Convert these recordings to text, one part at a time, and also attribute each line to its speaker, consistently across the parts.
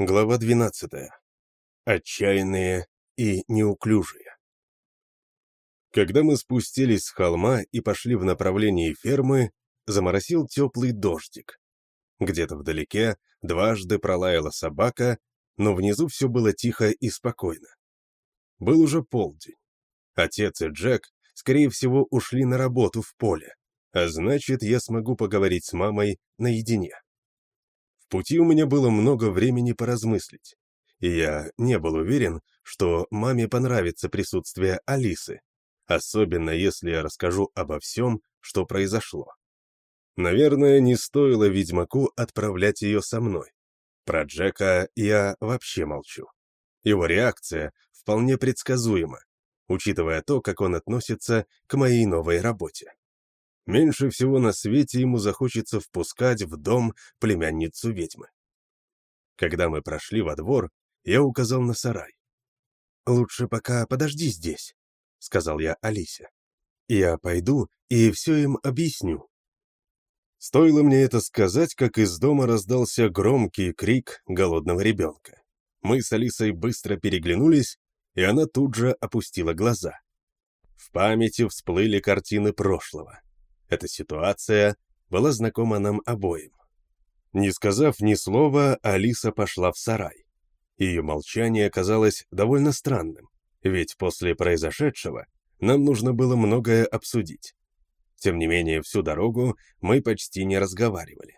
Speaker 1: Глава 12. Отчаянные и неуклюжие. Когда мы спустились с холма и пошли в направлении фермы, заморосил теплый дождик. Где-то вдалеке дважды пролаяла собака, но внизу все было тихо и спокойно. Был уже полдень. Отец и Джек, скорее всего, ушли на работу в поле, а значит, я смогу поговорить с мамой наедине. Пути у меня было много времени поразмыслить, и я не был уверен, что маме понравится присутствие Алисы, особенно если я расскажу обо всем, что произошло. Наверное, не стоило ведьмаку отправлять ее со мной. Про Джека я вообще молчу. Его реакция вполне предсказуема, учитывая то, как он относится к моей новой работе. Меньше всего на свете ему захочется впускать в дом племянницу ведьмы. Когда мы прошли во двор, я указал на сарай. «Лучше пока подожди здесь», — сказал я Алисе. «Я пойду и все им объясню». Стоило мне это сказать, как из дома раздался громкий крик голодного ребенка. Мы с Алисой быстро переглянулись, и она тут же опустила глаза. В памяти всплыли картины прошлого. Эта ситуация была знакома нам обоим. Не сказав ни слова, Алиса пошла в сарай. Ее молчание казалось довольно странным, ведь после произошедшего нам нужно было многое обсудить. Тем не менее, всю дорогу мы почти не разговаривали.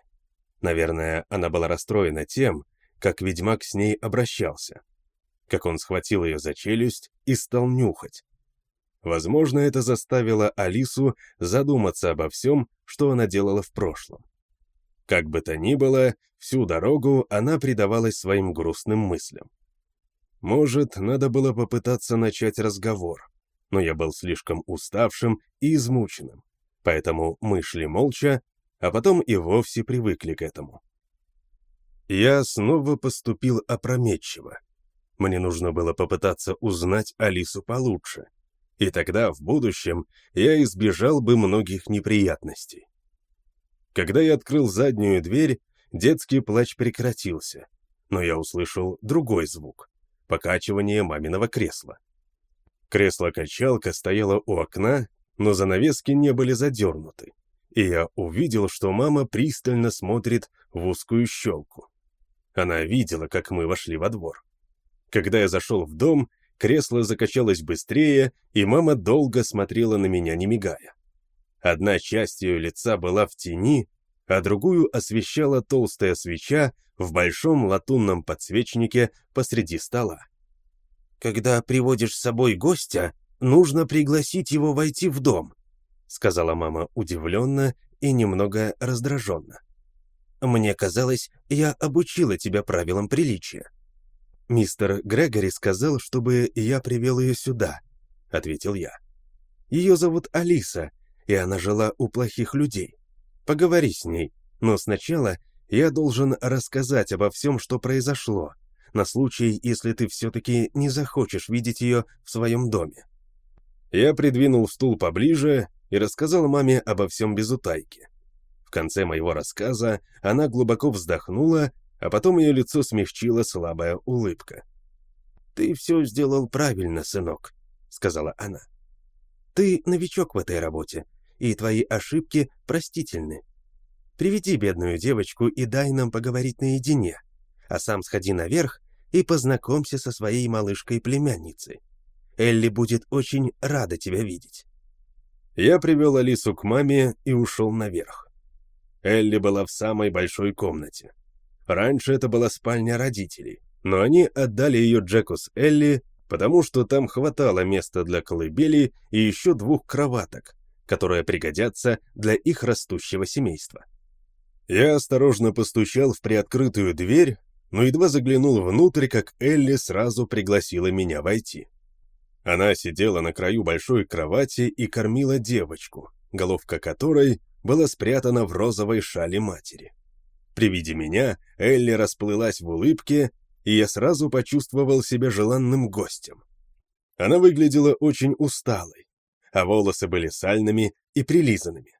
Speaker 1: Наверное, она была расстроена тем, как ведьмак с ней обращался, как он схватил ее за челюсть и стал нюхать, Возможно, это заставило Алису задуматься обо всем, что она делала в прошлом. Как бы то ни было, всю дорогу она предавалась своим грустным мыслям. Может, надо было попытаться начать разговор, но я был слишком уставшим и измученным, поэтому мы шли молча, а потом и вовсе привыкли к этому. Я снова поступил опрометчиво. Мне нужно было попытаться узнать Алису получше — и тогда, в будущем, я избежал бы многих неприятностей. Когда я открыл заднюю дверь, детский плач прекратился, но я услышал другой звук — покачивание маминого кресла. Кресло-качалка стояло у окна, но занавески не были задернуты, и я увидел, что мама пристально смотрит в узкую щелку. Она видела, как мы вошли во двор. Когда я зашел в дом, Кресло закачалось быстрее, и мама долго смотрела на меня, не мигая. Одна часть ее лица была в тени, а другую освещала толстая свеча в большом латунном подсвечнике посреди стола. «Когда приводишь с собой гостя, нужно пригласить его войти в дом», сказала мама удивленно и немного раздраженно. «Мне казалось, я обучила тебя правилам приличия». «Мистер Грегори сказал, чтобы я привел ее сюда», — ответил я. «Ее зовут Алиса, и она жила у плохих людей. Поговори с ней, но сначала я должен рассказать обо всем, что произошло, на случай, если ты все-таки не захочешь видеть ее в своем доме». Я придвинул стул поближе и рассказал маме обо всем без утайки. В конце моего рассказа она глубоко вздохнула а потом ее лицо смягчила слабая улыбка. «Ты все сделал правильно, сынок», — сказала она. «Ты новичок в этой работе, и твои ошибки простительны. Приведи бедную девочку и дай нам поговорить наедине, а сам сходи наверх и познакомься со своей малышкой-племянницей. Элли будет очень рада тебя видеть». Я привел Алису к маме и ушел наверх. Элли была в самой большой комнате. Раньше это была спальня родителей, но они отдали ее Джеку с Элли, потому что там хватало места для колыбели и еще двух кроваток, которые пригодятся для их растущего семейства. Я осторожно постучал в приоткрытую дверь, но едва заглянул внутрь, как Элли сразу пригласила меня войти. Она сидела на краю большой кровати и кормила девочку, головка которой была спрятана в розовой шале матери. При виде меня Элли расплылась в улыбке, и я сразу почувствовал себя желанным гостем. Она выглядела очень усталой, а волосы были сальными и прилизанными.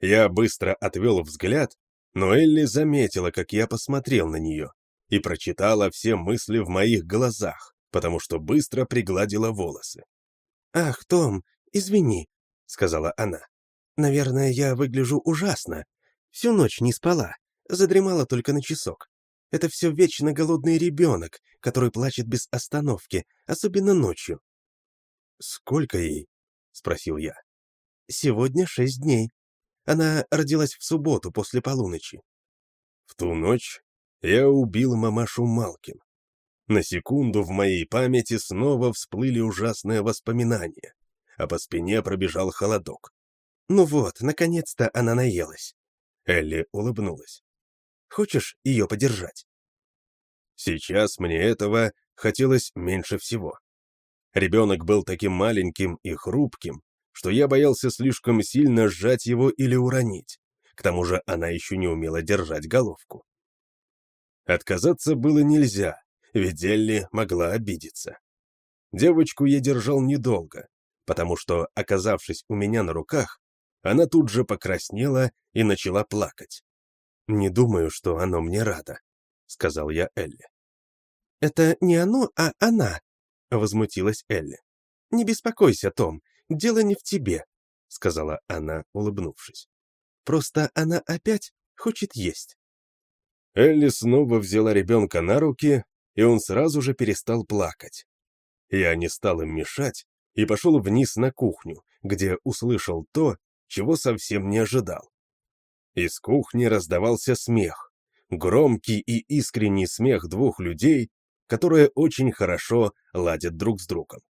Speaker 1: Я быстро отвел взгляд, но Элли заметила, как я посмотрел на нее, и прочитала все мысли в моих глазах, потому что быстро пригладила волосы.
Speaker 2: «Ах, Том, извини», — сказала она. «Наверное, я выгляжу ужасно. Всю ночь не спала, задремала только на часок. Это все вечно голодный ребенок, который плачет без остановки, особенно ночью».
Speaker 1: «Сколько ей?» — спросил я.
Speaker 2: «Сегодня шесть дней. Она родилась в субботу после полуночи».
Speaker 1: В ту ночь я убил мамашу Малкин. На секунду в моей памяти снова всплыли ужасные воспоминания, а по спине пробежал холодок.
Speaker 2: «Ну вот, наконец-то она наелась».
Speaker 1: Элли улыбнулась.
Speaker 2: «Хочешь ее подержать?»
Speaker 1: Сейчас мне этого хотелось меньше всего. Ребенок был таким маленьким и хрупким, что я боялся слишком сильно сжать его или уронить. К тому же она еще не умела держать головку. Отказаться было нельзя, ведь Элли могла обидеться. Девочку я держал недолго, потому что, оказавшись у меня на руках, она тут же покраснела и начала плакать. «Не думаю, что оно мне радо», — сказал я Элли.
Speaker 2: «Это не оно, а она», — возмутилась Элли. «Не беспокойся, Том, дело не в тебе», — сказала она, улыбнувшись. «Просто она опять хочет есть».
Speaker 1: Элли снова взяла ребенка на руки и он сразу же перестал плакать. Я не стал им мешать и пошел вниз на кухню, где услышал то, чего совсем не ожидал. Из кухни раздавался смех, громкий и искренний смех двух людей, которые очень хорошо ладят друг с другом.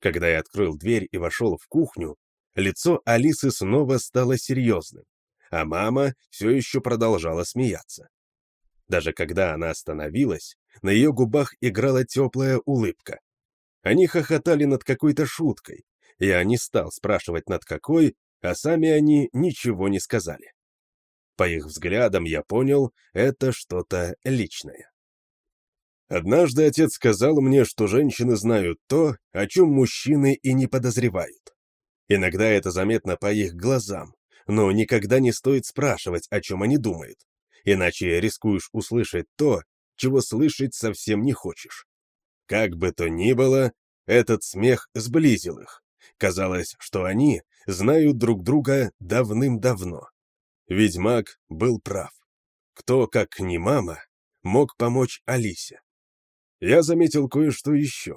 Speaker 1: Когда я открыл дверь и вошел в кухню, лицо Алисы снова стало серьезным, а мама все еще продолжала смеяться. Даже когда она остановилась, на ее губах играла теплая улыбка. Они хохотали над какой-то шуткой. Я не стал спрашивать, над какой, а сами они ничего не сказали. По их взглядам я понял, это что-то личное. Однажды отец сказал мне, что женщины знают то, о чем мужчины и не подозревают. Иногда это заметно по их глазам, но никогда не стоит спрашивать, о чем они думают, иначе рискуешь услышать то, чего слышать совсем не хочешь. Как бы то ни было, этот смех сблизил их. Казалось, что они знают друг друга давным-давно. Ведьмак был прав. Кто, как не мама, мог помочь Алисе? Я заметил кое-что еще.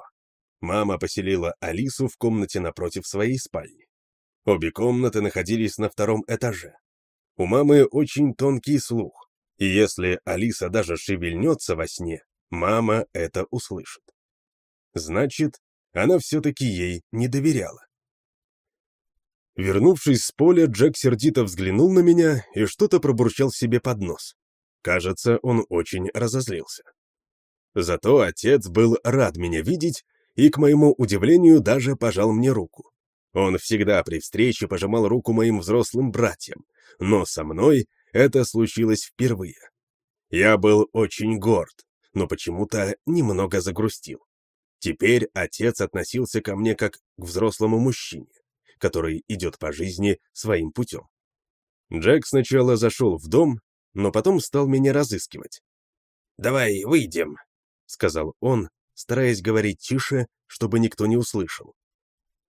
Speaker 1: Мама поселила Алису в комнате напротив своей спальни. Обе комнаты находились на втором этаже. У мамы очень тонкий слух, и если Алиса даже шевельнется во сне, мама это услышит. Значит, она все-таки ей не доверяла. Вернувшись с поля, Джек сердито взглянул на меня и что-то пробурчал себе под нос. Кажется, он очень разозлился. Зато отец был рад меня видеть и, к моему удивлению, даже пожал мне руку. Он всегда при встрече пожимал руку моим взрослым братьям, но со мной это случилось впервые. Я был очень горд, но почему-то немного загрустил. Теперь отец относился ко мне как к взрослому мужчине, который идет по жизни своим путем. Джек сначала зашел в дом, но потом стал меня разыскивать. «Давай выйдем», — сказал он, стараясь говорить тише, чтобы никто не услышал.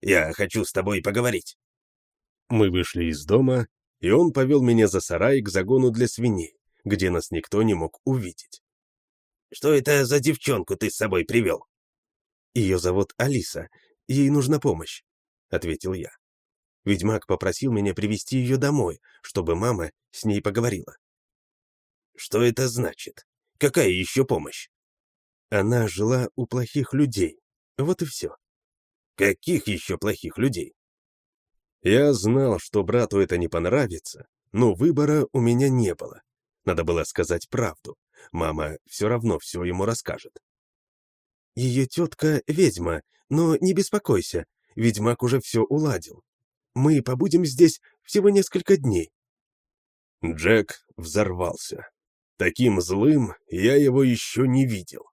Speaker 1: «Я хочу с тобой поговорить». Мы вышли из дома, и он повел меня за сарай к загону для свиней, где нас никто не мог увидеть. «Что это за девчонку ты с собой привел?»
Speaker 2: «Ее зовут Алиса, ей нужна помощь», — ответил я. Ведьмак попросил меня привести ее домой, чтобы мама с ней поговорила.
Speaker 1: «Что это значит? Какая еще помощь?»
Speaker 2: Она жила у плохих людей, вот и все.
Speaker 1: «Каких еще плохих людей?» Я знал, что брату это не понравится, но выбора у меня не было. Надо было сказать правду. Мама все равно все ему расскажет.
Speaker 2: Ее тетка — ведьма, но не беспокойся, ведьмак уже все уладил. Мы побудем здесь всего несколько дней.
Speaker 1: Джек взорвался. Таким злым я его еще не видел.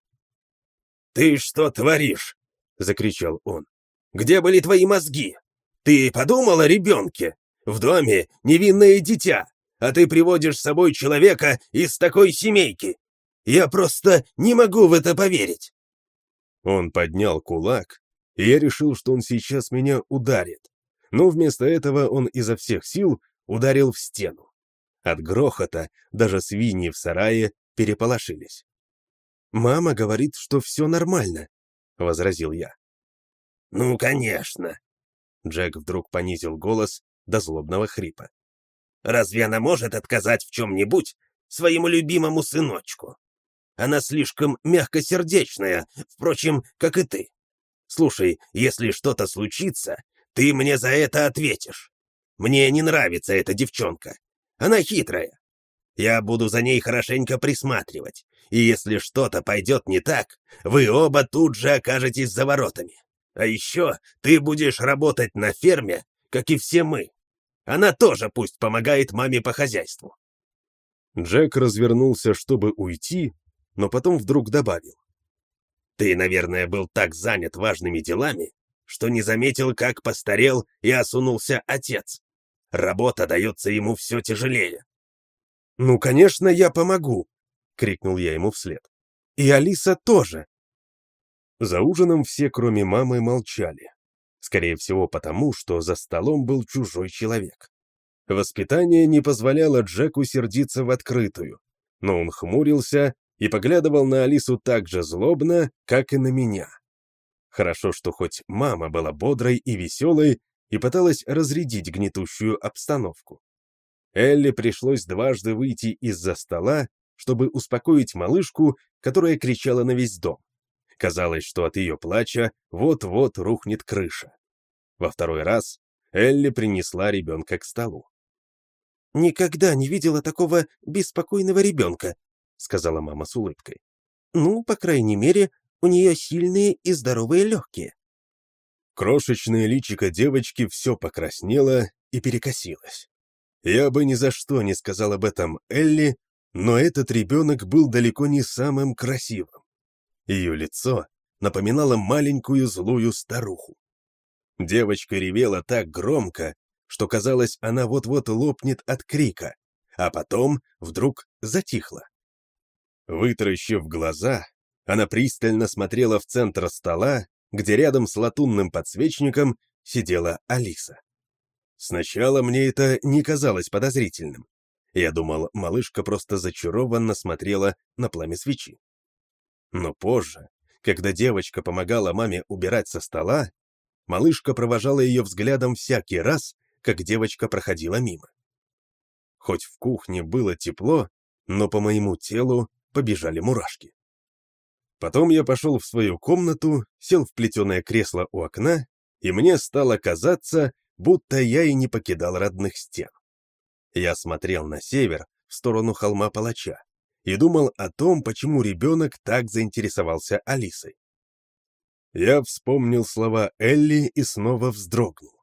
Speaker 1: «Ты что творишь?» — закричал он. «Где были твои мозги? Ты подумал о ребенке? В доме невинное дитя, а ты приводишь с собой человека из такой семейки.
Speaker 2: Я просто не могу в это поверить!»
Speaker 1: Он поднял кулак, и я решил, что он сейчас меня ударит. Но вместо этого он изо всех сил ударил в стену. От грохота даже свиньи в сарае переполошились.
Speaker 2: «Мама говорит, что все нормально», — возразил я.
Speaker 3: «Ну, конечно!»
Speaker 1: Джек вдруг понизил голос до злобного хрипа.
Speaker 3: «Разве она может отказать в чем-нибудь своему любимому сыночку? Она слишком мягкосердечная, впрочем, как и ты. Слушай, если что-то случится, ты мне за это ответишь. Мне не нравится эта девчонка. Она хитрая. Я буду за ней хорошенько присматривать, и если что-то пойдет не так, вы оба тут же окажетесь за воротами. А еще ты будешь работать на ферме, как и все мы. Она тоже пусть помогает маме по хозяйству.
Speaker 1: Джек развернулся, чтобы уйти, но потом вдруг добавил.
Speaker 3: Ты, наверное, был так занят важными делами, что не заметил, как постарел и осунулся отец. Работа дается ему все тяжелее.
Speaker 2: «Ну, конечно, я помогу!» — крикнул я ему вслед. «И Алиса тоже!»
Speaker 1: За ужином все, кроме мамы, молчали. Скорее всего, потому, что за столом был чужой человек. Воспитание не позволяло Джеку сердиться в открытую, но он хмурился и поглядывал на Алису так же злобно, как и на меня. Хорошо, что хоть мама была бодрой и веселой и пыталась разрядить гнетущую обстановку. Элли пришлось дважды выйти из-за стола, чтобы успокоить малышку, которая кричала на весь дом. Казалось, что от ее плача вот-вот рухнет крыша. Во второй раз Элли принесла ребенка к столу.
Speaker 2: «Никогда не видела такого беспокойного ребенка», — сказала мама с улыбкой. «Ну, по крайней мере, у нее сильные и здоровые легкие».
Speaker 1: Крошечное личико девочки все покраснело и перекосилось. Я бы ни за что не сказал об этом Элли, но этот ребенок был далеко не самым красивым. Ее лицо напоминало маленькую злую старуху. Девочка ревела так громко, что казалось, она вот-вот лопнет от крика, а потом вдруг затихла. Вытаращив глаза, она пристально смотрела в центр стола, где рядом с латунным подсвечником сидела Алиса. Сначала мне это не казалось подозрительным. Я думал, малышка просто зачарованно смотрела на пламя свечи. Но позже, когда девочка помогала маме убирать со стола, малышка провожала ее взглядом всякий раз, как девочка проходила мимо. Хоть в кухне было тепло, но по моему телу побежали мурашки. Потом я пошел в свою комнату, сел в плетеное кресло у окна, и мне стало казаться, будто я и не покидал родных стен. Я смотрел на север, в сторону холма Палача, и думал о том, почему ребенок так заинтересовался Алисой. Я вспомнил слова Элли и снова вздрогнул.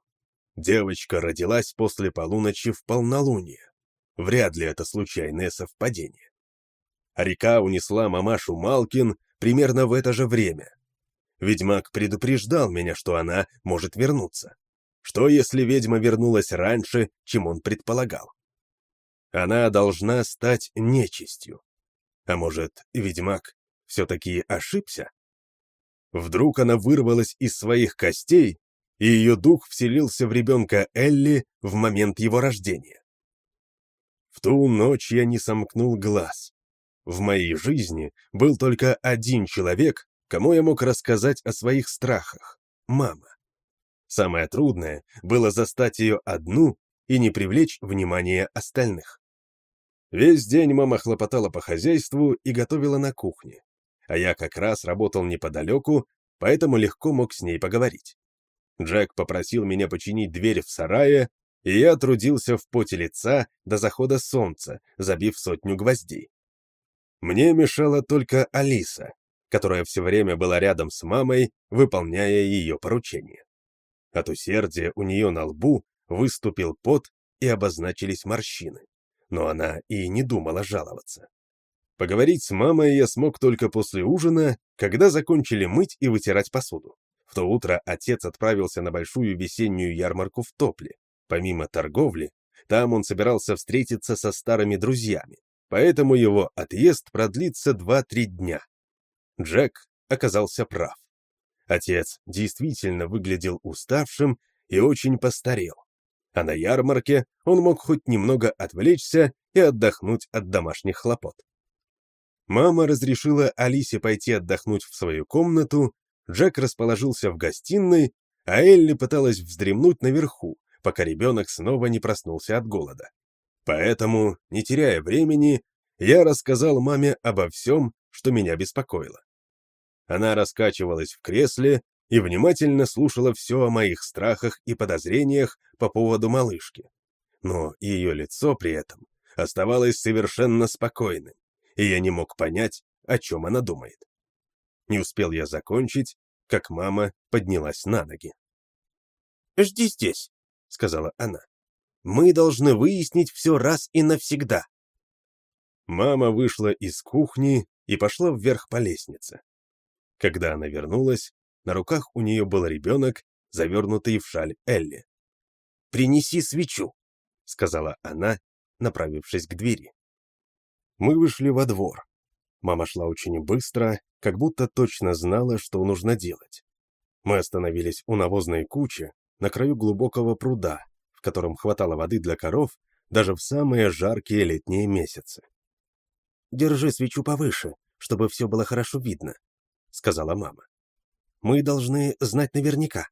Speaker 1: Девочка родилась после полуночи в полнолуние. Вряд ли это случайное совпадение. Река унесла мамашу Малкин примерно в это же время. Ведьмак предупреждал меня, что она может вернуться. Что, если ведьма вернулась раньше, чем он предполагал? Она должна стать нечистью. А может, ведьмак все-таки ошибся? Вдруг она вырвалась из своих костей, и ее дух вселился в ребенка Элли в момент его рождения. В ту ночь я не сомкнул глаз. В моей жизни был только один человек, кому я мог рассказать о своих страхах — мама. Самое трудное было застать ее одну и не привлечь внимание остальных. Весь день мама хлопотала по хозяйству и готовила на кухне, а я как раз работал неподалеку, поэтому легко мог с ней поговорить. Джек попросил меня починить дверь в сарае, и я трудился в поте лица до захода солнца, забив сотню гвоздей. Мне мешала только Алиса, которая все время была рядом с мамой, выполняя ее поручения. От усердия у нее на лбу выступил пот и обозначились морщины, но она и не думала жаловаться. Поговорить с мамой я смог только после ужина, когда закончили мыть и вытирать посуду. В то утро отец отправился на большую весеннюю ярмарку в Топле. Помимо торговли, там он собирался встретиться со старыми друзьями, поэтому его отъезд продлится 2-3 дня. Джек оказался прав. Отец действительно выглядел уставшим и очень постарел. А на ярмарке он мог хоть немного отвлечься и отдохнуть от домашних хлопот. Мама разрешила Алисе пойти отдохнуть в свою комнату, Джек расположился в гостиной, а Элли пыталась вздремнуть наверху, пока ребенок снова не проснулся от голода. Поэтому, не теряя времени, я рассказал маме обо всем, что меня беспокоило. Она раскачивалась в кресле и внимательно слушала все о моих страхах и подозрениях по поводу малышки. Но ее лицо при этом оставалось совершенно спокойным, и я не мог понять, о чем она думает. Не успел я закончить, как мама поднялась на ноги.
Speaker 3: «Жди здесь», — сказала она. «Мы должны выяснить все раз и навсегда».
Speaker 1: Мама вышла из кухни и пошла вверх по лестнице. Когда она вернулась, на руках у нее был ребенок, завернутый в шаль Элли.
Speaker 3: «Принеси свечу», — сказала она, направившись к двери.
Speaker 1: Мы вышли во двор. Мама шла очень быстро, как будто точно знала, что нужно делать. Мы остановились у навозной кучи на краю глубокого пруда, котором хватало воды для коров даже в самые жаркие летние месяцы.
Speaker 2: «Держи свечу повыше, чтобы все было хорошо видно», сказала мама. «Мы должны знать наверняка».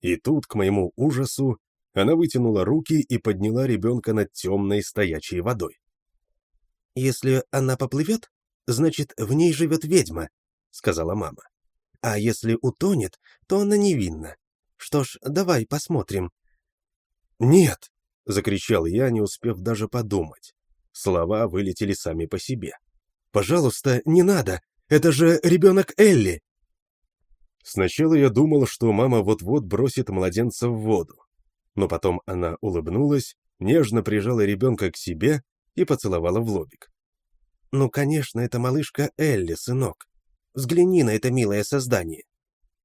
Speaker 1: И тут, к моему ужасу, она вытянула руки и подняла ребенка над темной стоячей водой.
Speaker 2: «Если она поплывет, значит, в ней живет ведьма», — сказала мама. «А если утонет, то она невинна. Что ж, давай посмотрим».
Speaker 1: «Нет!» — закричал я, не успев даже подумать. Слова вылетели сами по себе. «Пожалуйста, не надо! Это же ребенок Элли!» Сначала я думал, что мама вот-вот бросит младенца в воду. Но потом она улыбнулась, нежно прижала ребенка к себе и поцеловала в лобик.
Speaker 2: «Ну, конечно, это малышка Элли, сынок. Взгляни на это милое создание.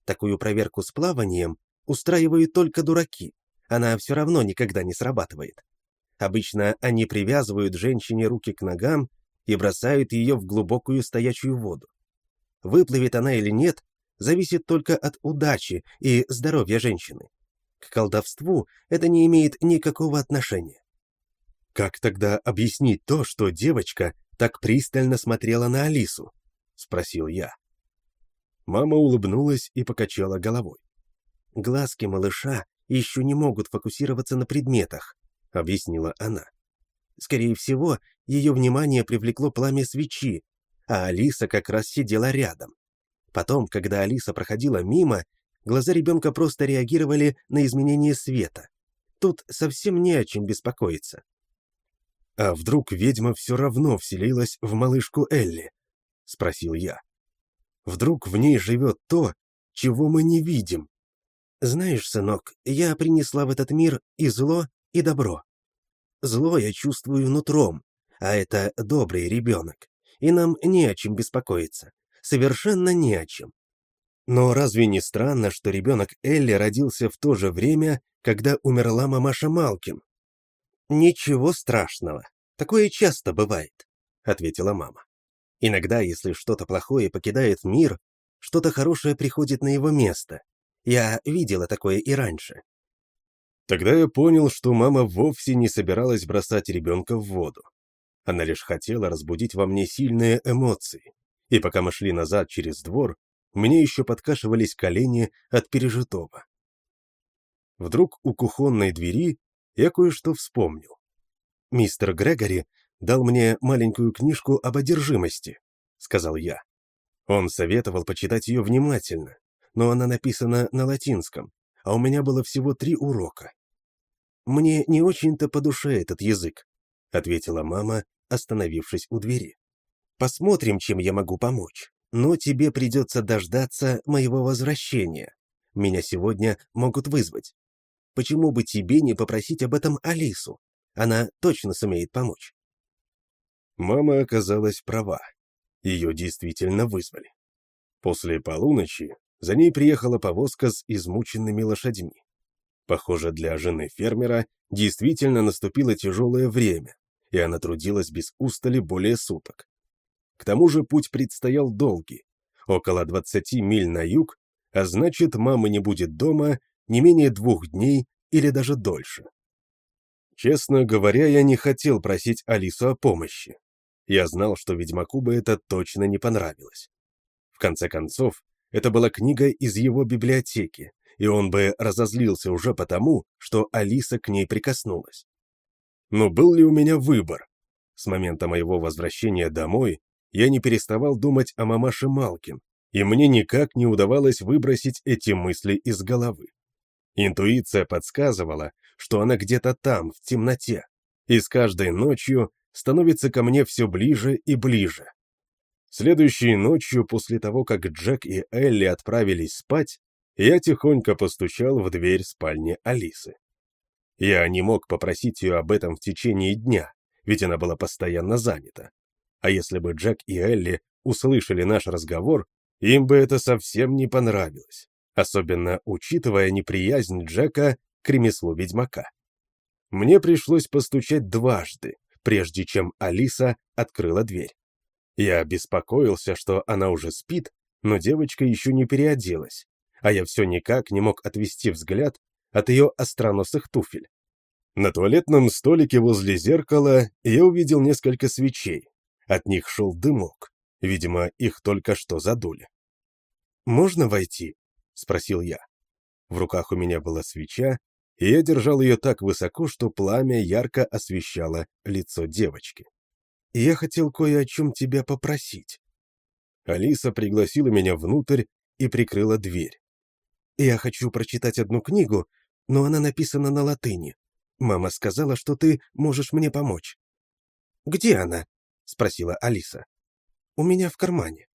Speaker 2: Такую проверку с плаванием устраивают только дураки. Она все равно никогда не срабатывает. Обычно они привязывают женщине руки к ногам и бросают ее в глубокую стоячую воду. Выплывет она или нет, зависит только от удачи и здоровья женщины. К колдовству это не имеет никакого отношения.
Speaker 1: Как тогда объяснить то, что девочка так пристально смотрела на Алису? Спросил я. Мама улыбнулась и покачала головой.
Speaker 2: Глазки малыша еще не могут фокусироваться на предметах, объяснила она. Скорее всего, ее внимание привлекло пламя свечи, а Алиса как раз сидела рядом. Потом, когда Алиса проходила мимо, глаза ребенка просто реагировали на изменение света. Тут совсем не о чем беспокоиться.
Speaker 1: «А вдруг ведьма все равно вселилась в малышку Элли?» — спросил я. «Вдруг в ней живет то, чего мы не видим?»
Speaker 2: «Знаешь, сынок, я принесла в этот мир и зло, и добро. Зло я чувствую нутром, а это добрый ребенок и нам не о чем беспокоиться. Совершенно не о чем.
Speaker 1: Но разве не странно, что ребенок Элли родился в то же время, когда умерла мамаша Малкин?
Speaker 2: «Ничего страшного. Такое часто бывает», — ответила мама. «Иногда, если что-то плохое покидает мир, что-то хорошее приходит на его место. Я видела такое и раньше».
Speaker 1: Тогда я понял, что мама вовсе не собиралась бросать ребенка в воду. Она лишь хотела разбудить во мне сильные эмоции. И пока мы шли назад через двор, мне еще подкашивались колени от пережитого. Вдруг у кухонной двери я кое-что вспомнил. «Мистер Грегори дал мне маленькую книжку об одержимости», — сказал я. Он советовал почитать ее внимательно, но она написана на латинском, а у меня было всего три урока.
Speaker 2: «Мне не очень-то по душе этот язык», — ответила мама, остановившись у двери. «Посмотрим, чем я могу помочь. Но тебе придется дождаться моего возвращения. Меня сегодня могут вызвать. Почему бы тебе не попросить об этом Алису? Она точно сумеет помочь».
Speaker 1: Мама оказалась права. Ее действительно вызвали. После полуночи за ней приехала повозка с измученными лошадьми. Похоже, для жены фермера действительно наступило тяжелое время, и она трудилась без устали более суток. К тому же путь предстоял долгий, около 20 миль на юг, а значит, мамы не будет дома не менее двух дней или даже дольше. Честно говоря, я не хотел просить Алису о помощи. Я знал, что Ведьмаку бы это точно не понравилось. В конце концов, это была книга из его библиотеки, и он бы разозлился уже потому, что Алиса к ней прикоснулась. Но был ли у меня выбор? С момента моего возвращения домой я не переставал думать о мамаше Малкин, и мне никак не удавалось выбросить эти мысли из головы. Интуиция подсказывала, что она где-то там, в темноте, и с каждой ночью становится ко мне все ближе и ближе. Следующей ночью, после того, как Джек и Элли отправились спать, я тихонько постучал в дверь спальни Алисы. Я не мог попросить ее об этом в течение дня, ведь она была постоянно занята. А если бы Джек и Элли услышали наш разговор, им бы это совсем не понравилось, особенно учитывая неприязнь Джека к ремеслу ведьмака. Мне пришлось постучать дважды, прежде чем Алиса открыла дверь. Я беспокоился, что она уже спит, но девочка еще не переоделась, а я все никак не мог отвести взгляд от ее остроносых туфель. На туалетном столике возле зеркала я увидел несколько свечей. От них шел дымок. Видимо, их только что задули. «Можно войти?» — спросил я. В руках у меня была свеча, и я держал ее так высоко, что пламя ярко освещало лицо девочки. «Я хотел кое о чем тебя попросить». Алиса пригласила меня внутрь и прикрыла дверь. «Я хочу прочитать одну книгу, но она написана на латыни. Мама сказала, что ты можешь мне помочь». «Где она?» — спросила Алиса. «У меня в кармане».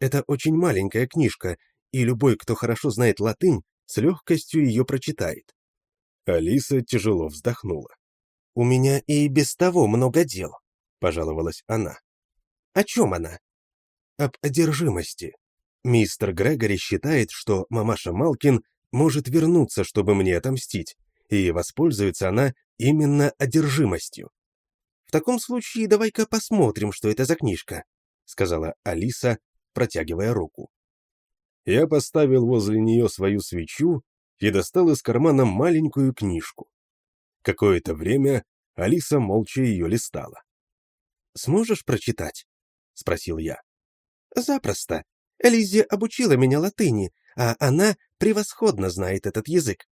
Speaker 1: Это очень маленькая книжка, и любой, кто хорошо знает латынь, с легкостью ее прочитает. Алиса тяжело вздохнула. «У меня и без того много дел», — пожаловалась она. «О чем она?» «Об одержимости. Мистер Грегори считает, что мамаша Малкин может вернуться, чтобы мне отомстить, и воспользуется она именно одержимостью. «В таком случае давай-ка посмотрим, что это за книжка», — сказала Алиса, протягивая руку. Я поставил возле нее свою свечу и достал из кармана маленькую книжку. Какое-то время Алиса молча ее листала. «Сможешь прочитать?» — спросил я. «Запросто. Элизи обучила меня латыни, а она превосходно знает этот язык».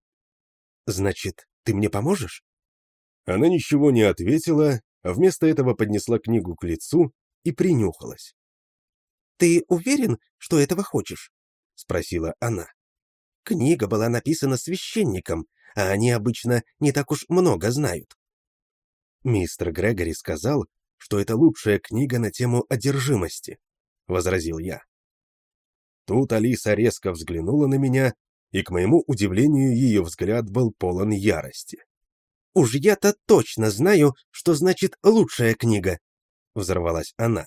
Speaker 1: «Значит, ты мне поможешь?» Она ничего не ответила, а вместо этого поднесла книгу к лицу и принюхалась. «Ты уверен, что этого хочешь?» — спросила она. «Книга была написана священником, а они обычно не так уж много знают». «Мистер Грегори сказал, что это лучшая книга на тему одержимости», — возразил я. Тут Алиса резко взглянула на меня, и, к моему удивлению, ее взгляд был полон ярости. «Уж я-то точно знаю, что значит лучшая книга!» — взорвалась она.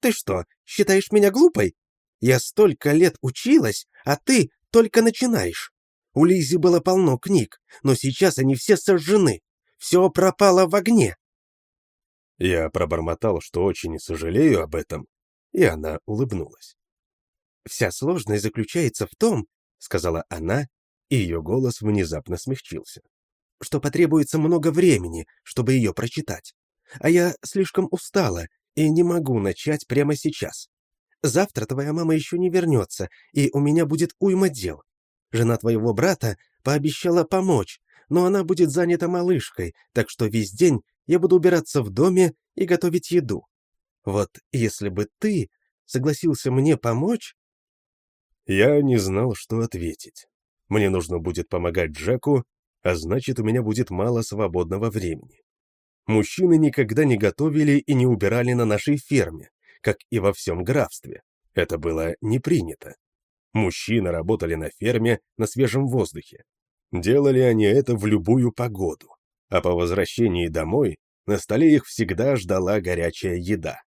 Speaker 1: Ты что, считаешь меня глупой? Я столько лет училась, а ты только начинаешь. У Лизи было полно книг, но сейчас они все сожжены. Все пропало в огне. Я пробормотал, что очень сожалею об этом, и она улыбнулась. «Вся сложность заключается в том, — сказала она, и ее голос внезапно смягчился, — что потребуется много времени, чтобы ее прочитать. А я слишком устала и не могу начать прямо сейчас. Завтра твоя мама еще не вернется, и у меня будет уйма дел. Жена твоего брата пообещала помочь, но она будет занята малышкой, так что весь день я буду убираться в доме и готовить еду. Вот если бы ты согласился мне помочь...» Я не знал, что ответить. Мне нужно будет помогать Джеку, а значит, у меня будет мало свободного времени. Мужчины никогда не готовили и не убирали на нашей ферме, как и во всем графстве. Это было не принято. Мужчины работали на ферме на свежем воздухе. Делали они это в любую погоду. А по возвращении домой на столе их всегда ждала горячая еда.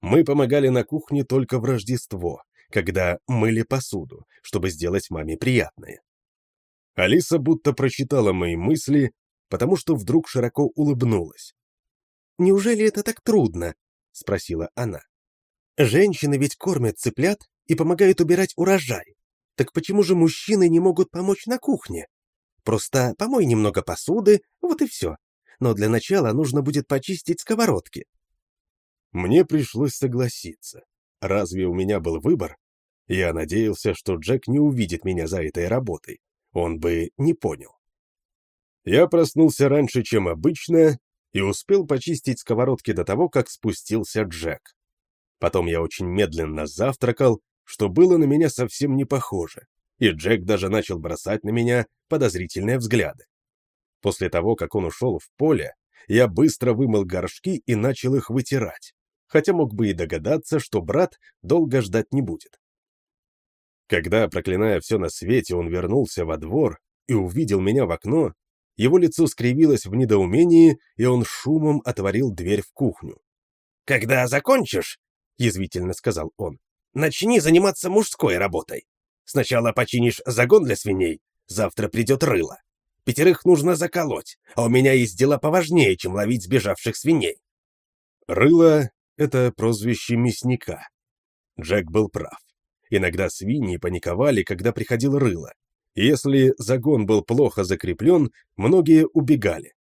Speaker 1: Мы помогали на кухне только в Рождество, когда мыли посуду, чтобы сделать маме приятное. Алиса будто прочитала мои мысли потому что вдруг широко улыбнулась.
Speaker 2: неужели это так трудно?» — спросила она. «Женщины ведь кормят цыплят и помогают убирать урожай. Так почему же мужчины не могут помочь на кухне? Просто помой немного посуды, вот и все. Но для начала нужно будет почистить сковородки».
Speaker 1: Мне пришлось согласиться. Разве у меня был выбор? Я надеялся, что Джек не увидит меня за этой работой. Он бы не понял. Я проснулся раньше, чем обычно, и успел почистить сковородки до того, как спустился Джек. Потом я очень медленно завтракал, что было на меня совсем не похоже, и Джек даже начал бросать на меня подозрительные взгляды. После того, как он ушел в поле, я быстро вымыл горшки и начал их вытирать, хотя мог бы и догадаться, что брат долго ждать не будет. Когда, проклиная все на свете, он вернулся во двор и увидел меня в окно, его лицо скривилось в недоумении, и он шумом отворил дверь в кухню.
Speaker 3: «Когда закончишь, — язвительно сказал он, — начни заниматься мужской работой. Сначала починишь загон для свиней, завтра придет рыло. Пятерых нужно заколоть, а у меня есть дела поважнее, чем ловить сбежавших свиней».
Speaker 1: Рыло — это прозвище мясника. Джек был прав. Иногда свиньи паниковали, когда приходил рыло, если загон был плохо закреплен, многие убегали.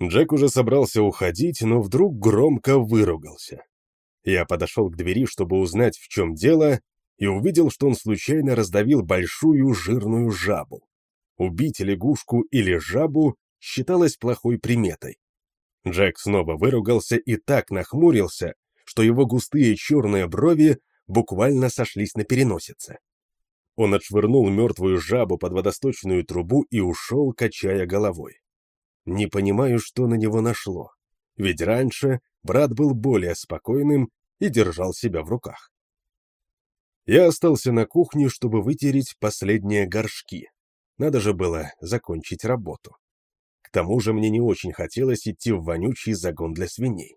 Speaker 1: Джек уже собрался уходить, но вдруг громко выругался. Я подошел к двери, чтобы узнать, в чем дело, и увидел, что он случайно раздавил большую жирную жабу. Убить лягушку или жабу считалось плохой приметой. Джек снова выругался и так нахмурился, что его густые черные брови буквально сошлись на переносице. Он отшвырнул мертвую жабу под водосточную трубу и ушел, качая головой. Не понимаю, что на него нашло. Ведь раньше брат был более спокойным и держал себя в руках. Я остался на кухне, чтобы вытереть последние горшки. Надо же было закончить работу. К тому же мне не очень хотелось идти в вонючий загон для свиней.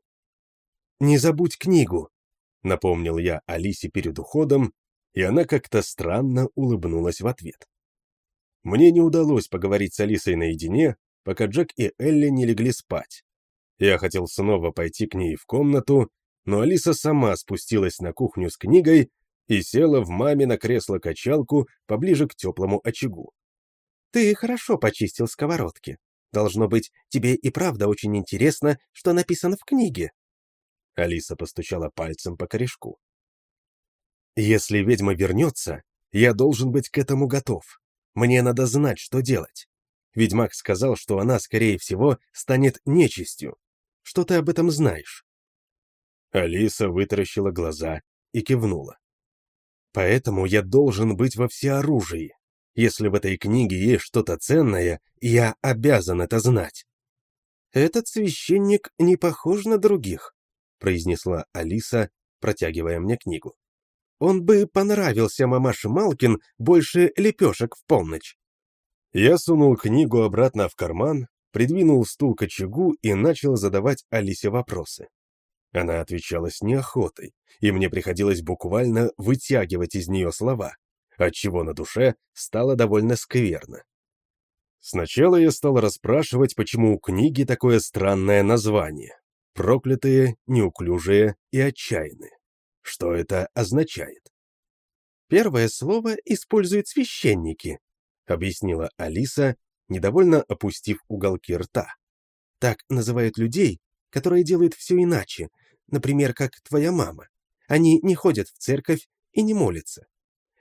Speaker 1: «Не забудь книгу», — напомнил я Алисе перед уходом, и она как-то странно улыбнулась в ответ. Мне не удалось поговорить с Алисой наедине, пока Джек и Элли не легли спать. Я хотел снова пойти к ней в комнату, но Алиса сама спустилась на кухню с книгой и села в маме на кресло-качалку поближе к теплому очагу.
Speaker 2: «Ты хорошо почистил сковородки. Должно быть, тебе и правда очень интересно, что написано в книге».
Speaker 1: Алиса постучала пальцем по корешку. Если ведьма вернется, я должен быть к этому готов. Мне надо знать, что делать. Ведьмак сказал, что она, скорее всего, станет нечистью. Что ты об этом знаешь?» Алиса вытаращила глаза и кивнула. «Поэтому я должен быть во всеоружии. Если в этой книге есть что-то ценное, я обязан это знать».
Speaker 2: «Этот священник не похож на других», — произнесла Алиса, протягивая мне книгу. Он бы понравился мамаше Малкин больше лепешек в полночь.
Speaker 1: Я сунул книгу обратно в карман, придвинул стул к очагу и начал задавать Алисе вопросы. Она отвечала с неохотой, и мне приходилось буквально вытягивать из нее слова, отчего на душе стало довольно скверно. Сначала я стал расспрашивать, почему у книги такое странное название — «Проклятые, неуклюжие и отчаянные». Что это означает?
Speaker 2: Первое слово используют священники, объяснила Алиса, недовольно опустив уголки рта. Так называют людей, которые делают все иначе, например, как твоя мама. Они не ходят в церковь и не молятся.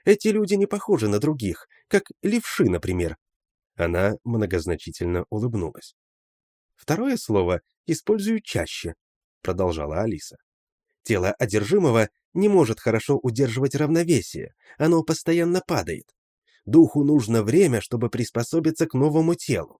Speaker 2: Эти люди не похожи на других, как левши, например. Она многозначительно улыбнулась. Второе слово использую чаще, продолжала Алиса. Тело одержимого не может хорошо удерживать равновесие, оно постоянно падает. Духу нужно время, чтобы приспособиться к новому телу.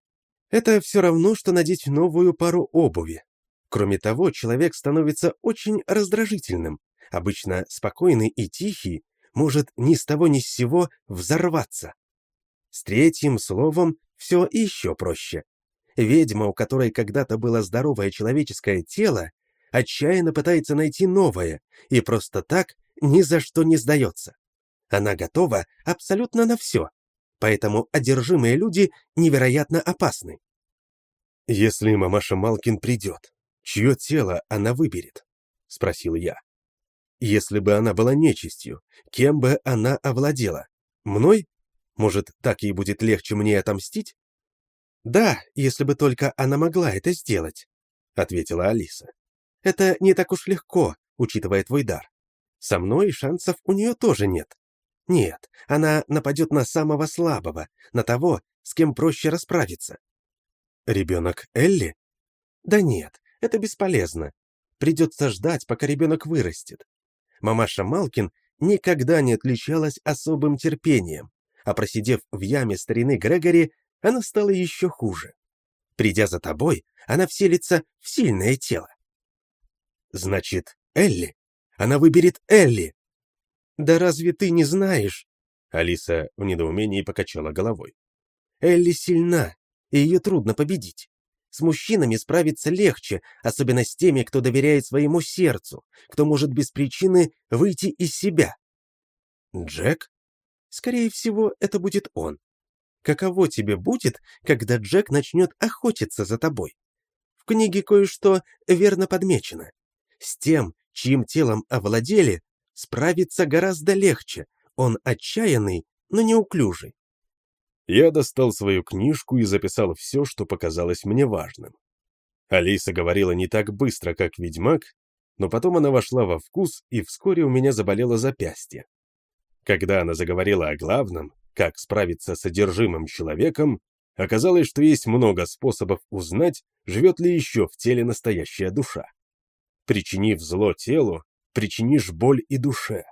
Speaker 2: Это все равно, что надеть новую пару обуви. Кроме того, человек становится очень раздражительным. Обычно спокойный и тихий может ни с того ни с сего взорваться. С третьим словом все еще проще. Ведьма, у которой когда-то было здоровое человеческое тело, отчаянно пытается найти новое и просто так ни за что не сдается. Она готова абсолютно на все, поэтому одержимые люди невероятно опасны.
Speaker 1: Если мамаша Малкин придет,
Speaker 2: Чье тело она выберет? Спросил я. Если бы она была нечистью, кем бы она овладела? Мной? Может, так ей будет легче мне отомстить? Да, если бы только она могла это сделать, ответила Алиса. Это не так уж легко, учитывая твой дар. Со мной шансов у нее тоже нет. Нет, она нападет на самого слабого, на того, с кем проще расправиться. Ребенок Элли? Да нет, это бесполезно. Придется ждать, пока ребенок вырастет. Мамаша Малкин никогда не отличалась особым терпением, а просидев в яме старины Грегори, она стала еще хуже. Придя за тобой, она вселится в сильное тело. Значит, Элли. Она выберет Элли. Да разве ты не знаешь? Алиса в недоумении покачала головой. Элли сильна, и ее трудно победить. С мужчинами справиться легче, особенно с теми, кто доверяет своему сердцу, кто может без причины выйти из себя. Джек? Скорее всего, это будет он. Каково тебе будет, когда Джек начнет охотиться за тобой? В книге кое-что верно подмечено. С тем, чьим телом овладели, справиться гораздо легче. Он отчаянный, но неуклюжий.
Speaker 1: Я достал свою книжку и записал все, что показалось мне важным. Алиса говорила не так быстро, как ведьмак, но потом она вошла во вкус, и вскоре у меня заболело запястье. Когда она заговорила о главном, как справиться с содержимым человеком, оказалось, что есть много способов узнать, живет ли еще в теле настоящая душа. Причинив зло телу, причинишь боль и душе.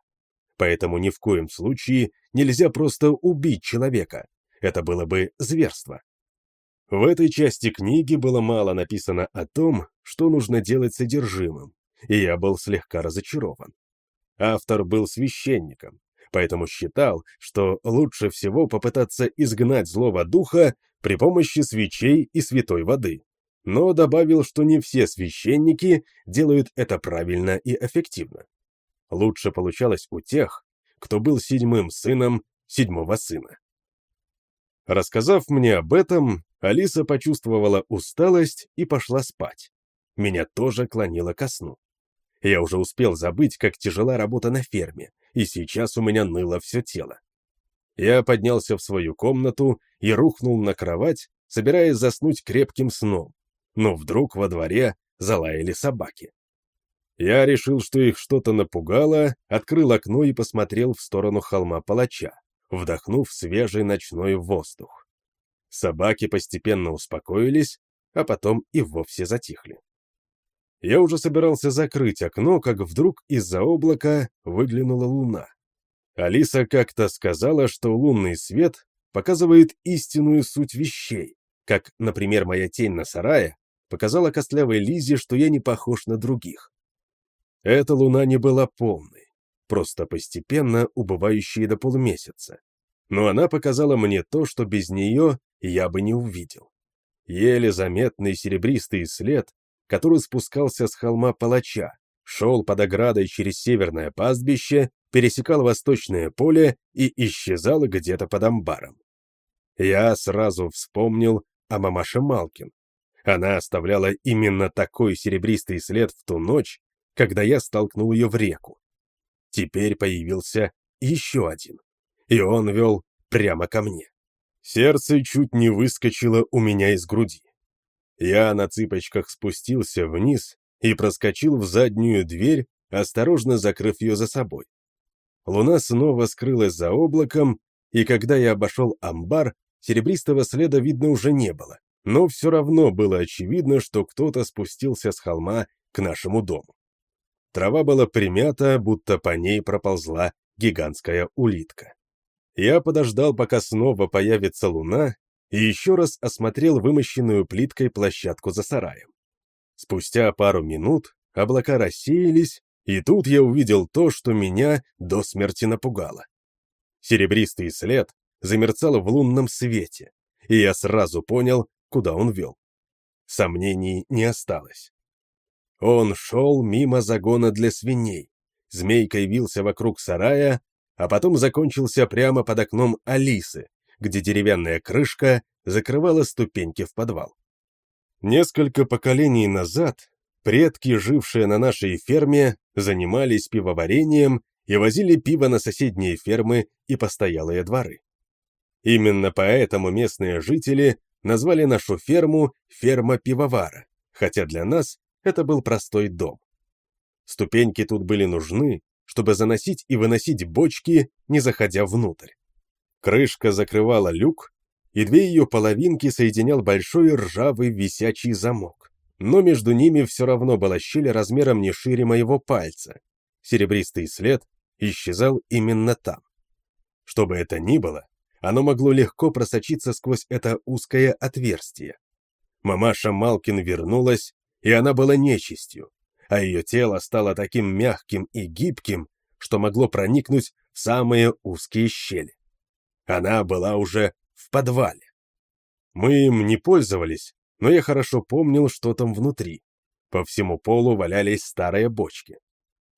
Speaker 1: Поэтому ни в коем случае нельзя просто убить человека, это было бы зверство. В этой части книги было мало написано о том, что нужно делать содержимым, и я был слегка разочарован. Автор был священником, поэтому считал, что лучше всего попытаться изгнать злого духа при помощи свечей и святой воды, но добавил, что не все священники делают это правильно и эффективно. Лучше получалось у тех, кто был седьмым сыном седьмого сына. Рассказав мне об этом, Алиса почувствовала усталость и пошла спать. Меня тоже клонило ко сну. Я уже успел забыть, как тяжела работа на ферме, и сейчас у меня ныло все тело. Я поднялся в свою комнату и рухнул на кровать, собираясь заснуть крепким сном, но вдруг во дворе залаяли собаки. Я решил, что их что-то напугало, открыл окно и посмотрел в сторону холма палача вдохнув свежий ночной воздух. Собаки постепенно успокоились, а потом и вовсе затихли. Я уже собирался закрыть окно, как вдруг из-за облака выглянула луна. Алиса как-то сказала, что лунный свет показывает истинную суть вещей, как, например, моя тень на сарае показала костлявой Лизе, что я не похож на других. Эта луна не была полной просто постепенно убывающие до полумесяца. Но она показала мне то, что без нее я бы не увидел. Еле заметный серебристый след, который спускался с холма палача, шел под оградой через северное пастбище, пересекал восточное поле и исчезал где-то под амбаром. Я сразу вспомнил о мамаше Малкин. Она оставляла именно такой серебристый след в ту ночь, когда я столкнул ее в реку. Теперь появился еще один, и он вел прямо ко мне. Сердце чуть не выскочило у меня из груди. Я на цыпочках спустился вниз и проскочил в заднюю дверь, осторожно закрыв ее за собой. Луна снова скрылась за облаком, и когда я обошел амбар, серебристого следа видно уже не было, но все равно было очевидно, что кто-то спустился с холма к нашему дому. Трава была примята, будто по ней проползла гигантская улитка. Я подождал, пока снова появится луна, и еще раз осмотрел вымощенную плиткой площадку за сараем. Спустя пару минут облака рассеялись, и тут я увидел то, что меня до смерти напугало. Серебристый след замерцал в лунном свете, и я сразу понял, куда он вел. Сомнений не осталось. Он шел мимо загона для свиней, змейкой вился вокруг сарая, а потом закончился прямо под окном Алисы, где деревянная крышка закрывала ступеньки в подвал. Несколько поколений назад предки, жившие на нашей ферме, занимались пивоварением и возили пиво на соседние фермы и постоялые дворы. Именно поэтому местные жители назвали нашу ферму «ферма пивовара», хотя для нас это был простой дом. Ступеньки тут были нужны, чтобы заносить и выносить бочки, не заходя внутрь. Крышка закрывала люк, и две ее половинки соединял большой ржавый висячий замок. Но между ними все равно была щель размером не шире моего пальца. Серебристый след исчезал именно там. Что бы это ни было, оно могло легко просочиться сквозь это узкое отверстие. Мамаша Малкин вернулась, и она была нечистью, а ее тело стало таким мягким и гибким, что могло проникнуть в самые узкие щели. Она была уже в подвале. Мы им не пользовались, но я хорошо помнил, что там внутри. По всему полу валялись старые бочки.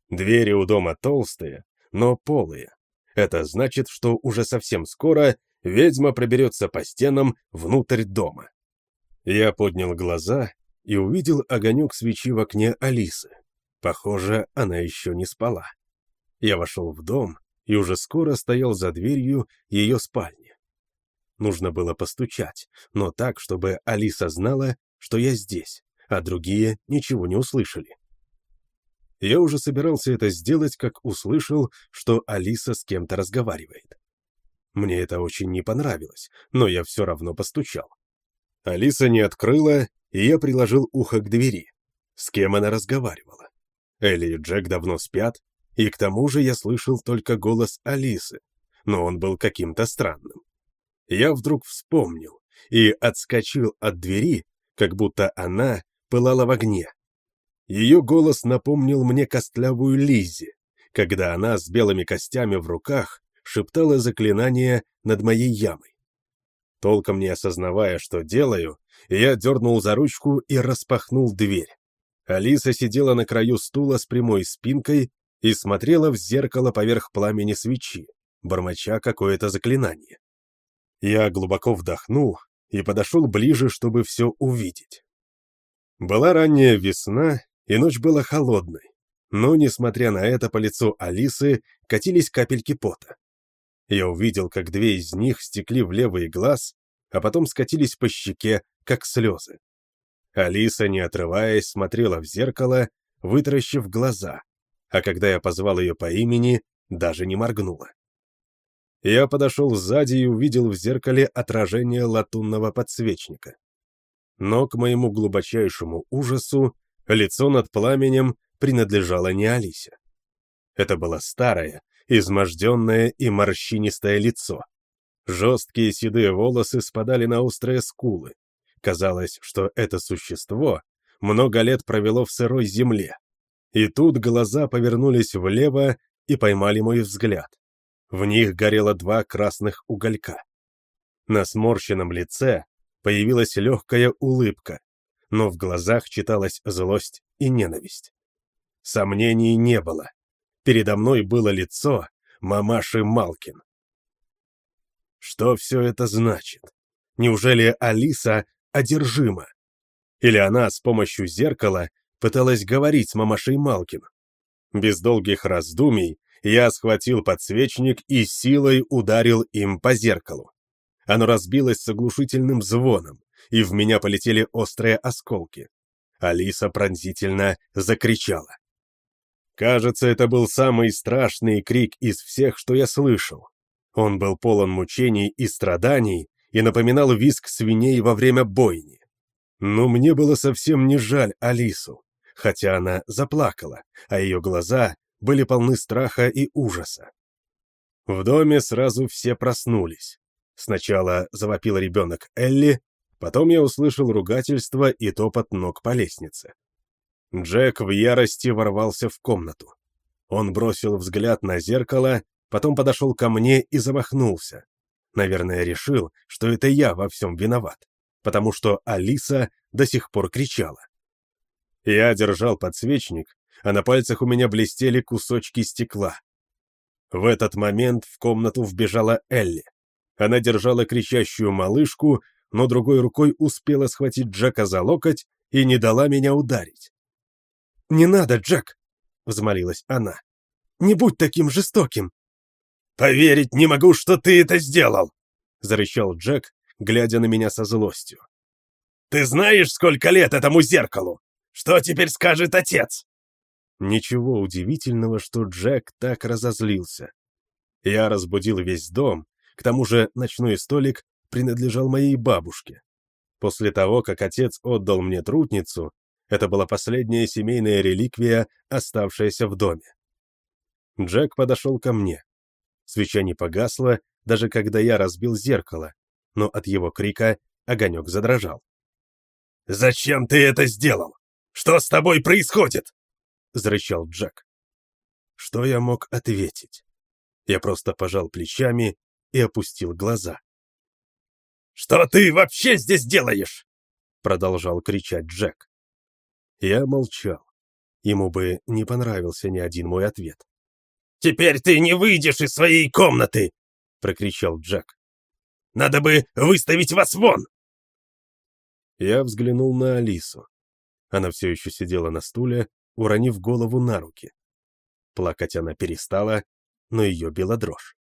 Speaker 1: Двери у дома толстые, но полые. Это значит, что уже совсем скоро ведьма проберется по стенам внутрь дома. Я поднял глаза и увидел огонек свечи в окне Алисы. Похоже, она еще не спала. Я вошел в дом и уже скоро стоял за дверью ее спальни. Нужно было постучать, но так, чтобы Алиса знала, что я здесь, а другие ничего не услышали. Я уже собирался это сделать, как услышал, что Алиса с кем-то разговаривает. Мне это очень не понравилось, но я все равно постучал. Алиса не открыла, и я приложил ухо к двери. С кем она разговаривала? Элли и Джек давно спят, и к тому же я слышал только голос Алисы, но он был каким-то странным. Я вдруг вспомнил и отскочил от двери, как будто она пылала в огне. Ее голос напомнил мне костлявую Лиззи, когда она с белыми костями в руках шептала заклинание над моей ямой. Толком не осознавая, что делаю, я дернул за ручку и распахнул дверь. Алиса сидела на краю стула с прямой спинкой и смотрела в зеркало поверх пламени свечи, бормоча какое-то заклинание. Я глубоко вдохнул и подошел ближе, чтобы все увидеть. Была ранняя весна, и ночь была холодной, но, несмотря на это, по лицу Алисы катились капельки пота. Я увидел, как две из них стекли в левый глаз, а потом скатились по щеке, как слезы. Алиса, не отрываясь, смотрела в зеркало, вытаращив глаза, а когда я позвал ее по имени, даже не моргнула. Я подошел сзади и увидел в зеркале отражение латунного подсвечника. Но, к моему глубочайшему ужасу, Лицо над пламенем принадлежало не Алисе. Это было старое, изможденное и морщинистое лицо. Жесткие седые волосы спадали на острые скулы. Казалось, что это существо много лет провело в сырой земле. И тут глаза повернулись влево и поймали мой взгляд. В них горело два красных уголька. На сморщенном лице появилась легкая улыбка, но в глазах читалась злость и ненависть. Сомнений не было. Передо мной было лицо мамаши Малкин. Что все это значит? Неужели Алиса одержима? Или она с помощью зеркала пыталась говорить с мамашей Малкин? Без долгих раздумий я схватил подсвечник и силой ударил им по зеркалу. Оно разбилось с оглушительным звоном, и в меня полетели острые осколки. Алиса пронзительно закричала. Кажется, это был самый страшный крик из всех, что я слышал. Он был полон мучений и страданий и напоминал визг свиней во время бойни. Но мне было совсем не жаль Алису, хотя она заплакала, а ее глаза были полны страха и ужаса. В доме сразу все проснулись. Сначала завопил ребенок Элли, Потом я услышал ругательство и топот ног по лестнице. Джек в ярости ворвался в комнату. Он бросил взгляд на зеркало, потом подошел ко мне и замахнулся. Наверное, решил, что это я во всем виноват, потому что Алиса до сих пор кричала. Я держал подсвечник, а на пальцах у меня блестели кусочки стекла. В этот момент в комнату вбежала Элли. Она держала кричащую малышку, но другой рукой успела схватить Джека за локоть и не дала меня ударить.
Speaker 2: «Не надо, Джек!» — взмолилась она. «Не будь таким жестоким!»
Speaker 3: «Поверить не могу, что ты это сделал!»
Speaker 1: — зарычал Джек, глядя на меня со злостью.
Speaker 3: «Ты знаешь, сколько лет этому зеркалу? Что теперь скажет отец?»
Speaker 1: Ничего удивительного, что Джек так разозлился. Я разбудил весь дом, к тому же ночной столик принадлежал моей бабушке. После того, как отец отдал мне трутницу, это была последняя семейная реликвия, оставшаяся в доме. Джек подошел ко мне. Свеча не погасла, даже когда я разбил зеркало, но от его крика огонек задрожал.
Speaker 3: «Зачем ты это сделал? Что с тобой происходит?»
Speaker 1: — зарычал Джек. Что я мог ответить? Я просто пожал плечами и опустил глаза.
Speaker 3: «Что ты вообще здесь делаешь?»
Speaker 1: — продолжал кричать Джек. Я молчал. Ему бы не понравился ни один мой ответ.
Speaker 3: «Теперь ты не выйдешь из своей комнаты!» — прокричал Джек. «Надо бы выставить вас вон!»
Speaker 1: Я взглянул на Алису. Она все еще сидела на стуле, уронив голову на руки. Плакать она перестала, но ее била дрожь.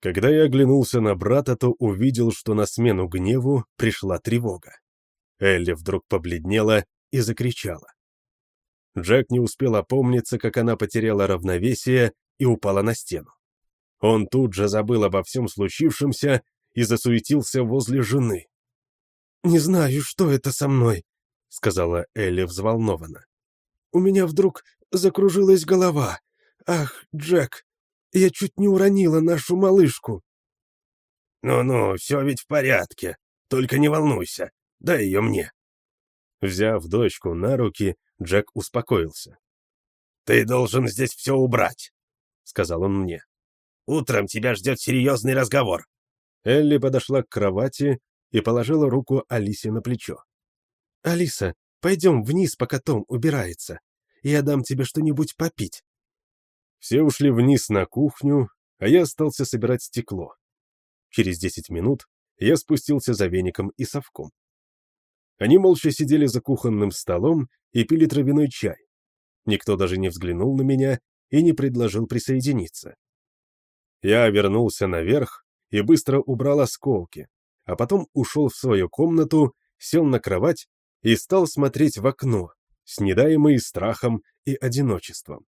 Speaker 1: Когда я оглянулся на брата, то увидел, что на смену гневу пришла тревога. Элли вдруг побледнела и закричала. Джек не успел опомниться, как она потеряла равновесие и упала на стену. Он тут же забыл обо всем случившемся и засуетился возле жены.
Speaker 2: «Не знаю, что это со мной», — сказала Элли взволнованно. «У меня вдруг закружилась голова. Ах, Джек, я чуть не уронила нашу малышку».
Speaker 3: «Ну-ну, все ведь в порядке. Только не волнуйся. Дай ее мне».
Speaker 1: Взяв дочку на руки, Джек успокоился.
Speaker 3: «Ты должен здесь все убрать», — сказал он мне. «Утром тебя ждет серьезный разговор».
Speaker 1: Элли подошла к кровати и положила руку Алисе на плечо.
Speaker 2: «Алиса, пойдем вниз, пока Том убирается. Я дам тебе что-нибудь попить».
Speaker 1: Все ушли вниз на кухню, а я остался собирать стекло. Через десять минут я спустился за веником и совком. Они молча сидели за кухонным столом и пили травяной чай. Никто даже не взглянул на меня и не предложил присоединиться. Я вернулся наверх и быстро убрал осколки, а потом ушел в свою комнату, сел на кровать и стал смотреть в окно, снедаемый страхом и одиночеством.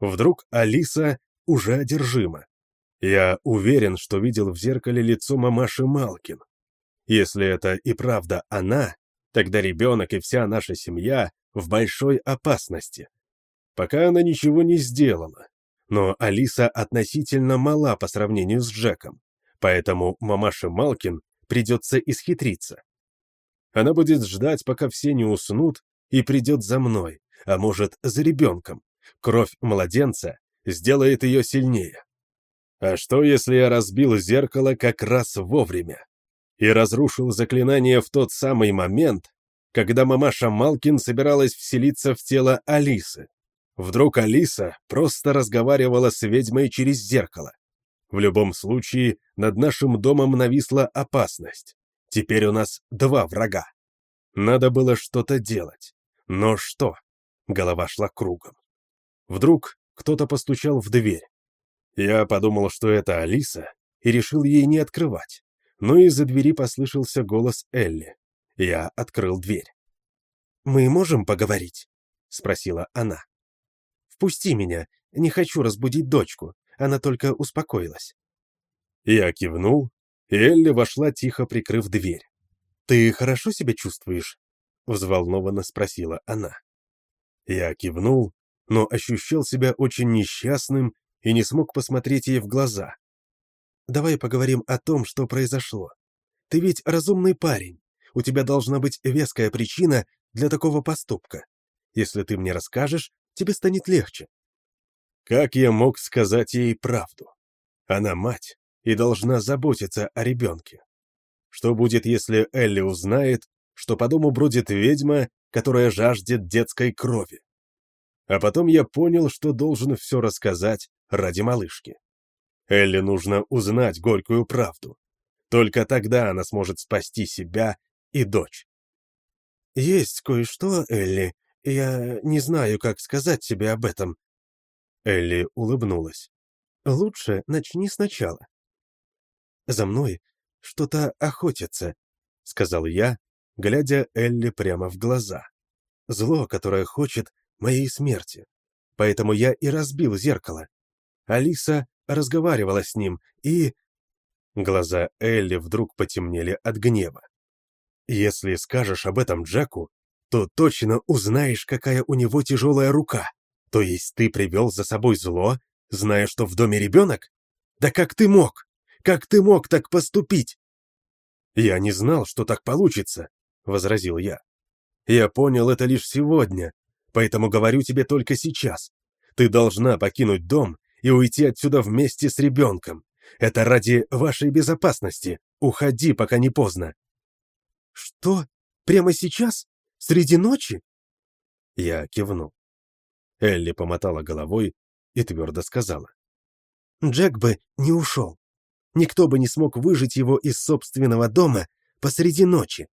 Speaker 1: Вдруг Алиса уже одержима. Я уверен, что видел в зеркале лицо мамаши Малкин. Если это и правда она, Тогда ребенок и вся наша семья в большой опасности. Пока она ничего не сделала. Но Алиса относительно мала по сравнению с Джеком, поэтому мамаше Малкин придется исхитриться. Она будет ждать, пока все не уснут, и придет за мной, а может, за ребенком. Кровь младенца сделает ее сильнее. А что, если я разбил зеркало как раз вовремя? И разрушил заклинание в тот самый момент, когда мамаша Малкин собиралась вселиться в тело Алисы. Вдруг Алиса просто разговаривала с ведьмой через зеркало. В любом случае, над нашим домом нависла опасность. Теперь у нас два врага. Надо было что-то делать. Но что? Голова шла кругом. Вдруг кто-то постучал в дверь. Я подумал, что это Алиса, и решил ей не открывать но из-за двери послышался голос Элли. Я открыл дверь.
Speaker 2: «Мы можем поговорить?» — спросила она. «Впусти меня, не хочу разбудить дочку, она только успокоилась».
Speaker 1: Я кивнул, и Элли вошла, тихо прикрыв дверь.
Speaker 2: «Ты хорошо себя чувствуешь?»
Speaker 1: — взволнованно спросила она. Я кивнул, но ощущал себя очень несчастным и не смог посмотреть ей в глаза.
Speaker 2: Давай поговорим о том, что произошло. Ты ведь разумный парень. У тебя должна быть веская причина для такого поступка. Если ты мне расскажешь, тебе станет легче.
Speaker 1: Как я мог сказать ей правду? Она мать и должна заботиться о ребенке. Что будет, если Элли узнает, что по дому бродит ведьма, которая жаждет детской крови? А потом я понял, что должен все рассказать ради малышки. Элли нужно узнать горькую правду. Только тогда она сможет спасти себя и дочь.
Speaker 2: «Есть кое-что, Элли, я не знаю, как сказать тебе об этом».
Speaker 1: Элли улыбнулась.
Speaker 2: «Лучше начни сначала». «За мной что-то охотится», — сказал я, глядя Элли прямо в глаза. «Зло, которое хочет моей смерти. Поэтому я и разбил зеркало. Алиса разговаривала с ним, и...» Глаза Элли вдруг потемнели от гнева. «Если скажешь об этом Джеку, то точно узнаешь, какая у него тяжелая рука. То есть ты привел за собой зло, зная, что в доме ребенок? Да как ты мог? Как ты мог так поступить?» «Я не знал, что так получится», — возразил я. «Я понял это лишь сегодня, поэтому говорю тебе только сейчас. Ты должна покинуть дом и уйти отсюда вместе с ребенком. Это ради вашей безопасности. Уходи, пока не поздно». «Что? Прямо сейчас? Среди ночи?» Я кивнул. Элли помотала головой и твердо сказала. «Джек бы не ушел. Никто бы не смог выжить его из собственного дома посреди ночи.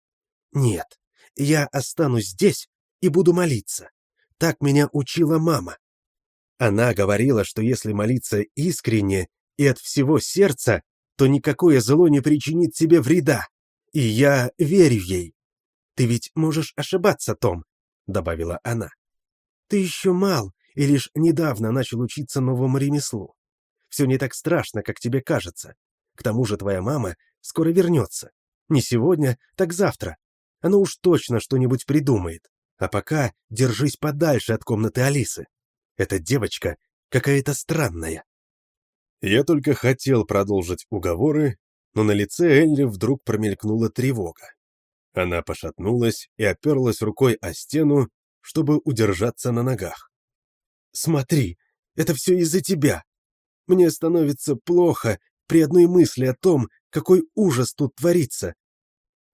Speaker 2: Нет, я останусь здесь и буду молиться. Так меня учила мама. Она говорила, что если молиться искренне и от всего сердца, то никакое зло не причинит тебе вреда. И я верю ей. Ты ведь можешь ошибаться, Том, добавила она. Ты еще мал и лишь недавно начал учиться новому ремеслу. Все не так страшно, как тебе кажется. К тому же твоя мама скоро вернется. Не сегодня, так завтра. Она уж точно что-нибудь придумает. А пока держись подальше от комнаты Алисы. Эта девочка какая-то странная.
Speaker 1: Я только хотел продолжить уговоры, но на лице Элли вдруг промелькнула тревога. Она пошатнулась и оперлась рукой о стену, чтобы удержаться на ногах.
Speaker 2: «Смотри, это все из-за тебя. Мне становится плохо, при одной мысли о том, какой ужас тут творится.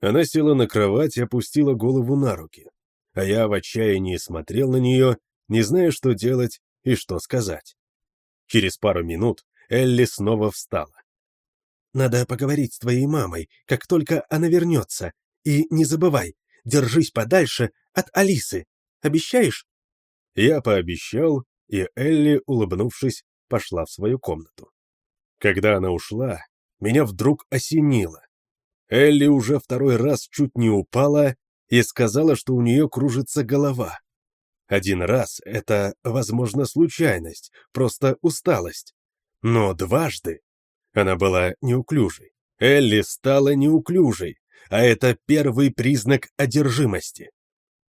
Speaker 1: Она села на кровать и опустила голову на руки, а я в отчаянии смотрел на нее, не зная, что делать и что сказать. Через пару минут Элли снова встала.
Speaker 2: «Надо поговорить с твоей мамой, как только она вернется. И не забывай, держись подальше от Алисы. Обещаешь?»
Speaker 1: Я пообещал, и Элли, улыбнувшись, пошла в свою комнату. Когда она ушла, меня вдруг осенило. Элли уже второй раз чуть не упала и сказала, что у нее кружится голова. Один раз это, возможно, случайность, просто усталость. Но дважды она была неуклюжей. Элли стала неуклюжей, а это первый признак одержимости.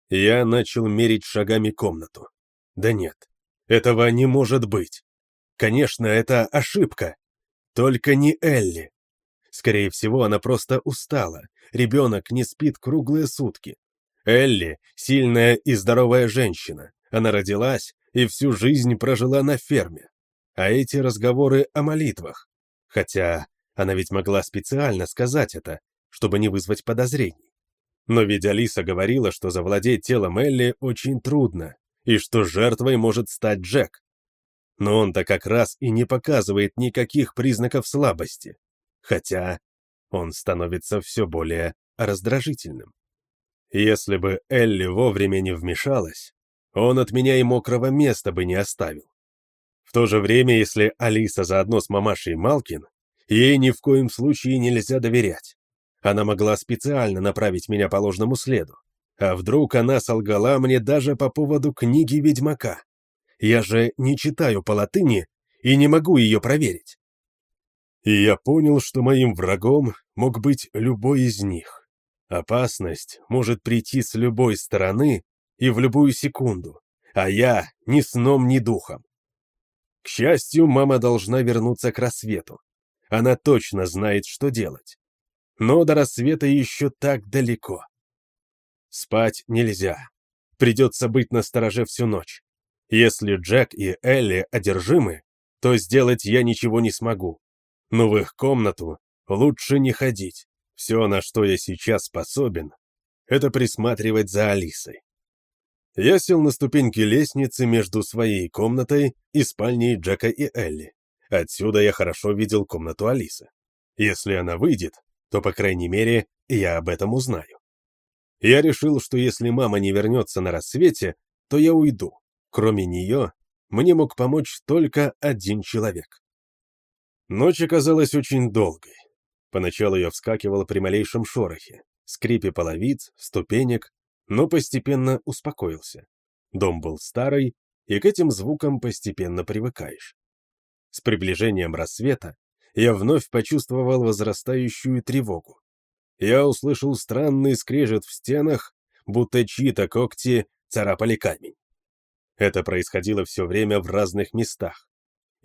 Speaker 1: Я начал мерить шагами комнату. Да нет, этого не может быть. Конечно, это ошибка. Только не Элли. Скорее всего, она просто устала. Ребенок не спит круглые сутки. Элли — сильная и здоровая женщина. Она родилась и всю жизнь прожила на ферме. А эти разговоры о молитвах. Хотя она ведь могла специально сказать это, чтобы не вызвать подозрений. Но ведь Алиса говорила, что завладеть телом Элли очень трудно, и что жертвой может стать Джек но он-то как раз и не показывает никаких признаков слабости, хотя он становится все более раздражительным. Если бы Элли вовремя не вмешалась, он от меня и мокрого места бы не оставил. В то же время, если Алиса заодно с мамашей Малкин, ей ни в коем случае нельзя доверять. Она могла специально направить меня по ложному следу. А вдруг она солгала мне даже по поводу книги Ведьмака? Я же не читаю по латыни и не могу ее проверить. И я понял, что моим врагом мог быть любой из них. Опасность может прийти с любой стороны и в любую секунду, а я ни сном, ни духом. К счастью, мама должна вернуться к рассвету. Она точно знает, что делать. Но до рассвета еще так далеко. Спать нельзя. Придется быть на стороже всю ночь. Если Джек и Элли одержимы, то сделать я ничего не смогу. Но в их комнату лучше не ходить. Все, на что я сейчас способен, это присматривать за Алисой. Я сел на ступеньки лестницы между своей комнатой и спальней Джека и Элли. Отсюда я хорошо видел комнату Алисы. Если она выйдет, то, по крайней мере, я об этом узнаю. Я решил, что если мама не вернется на рассвете, то я уйду. Кроме нее, мне мог помочь только один человек. Ночь оказалась очень долгой. Поначалу я вскакивал при малейшем шорохе, скрипе половиц, ступенек, но постепенно успокоился. Дом был старый, и к этим звукам постепенно привыкаешь. С приближением рассвета я вновь почувствовал возрастающую тревогу. Я услышал странный скрежет в стенах, будто чьи-то когти царапали камень. Это происходило все время в разных местах.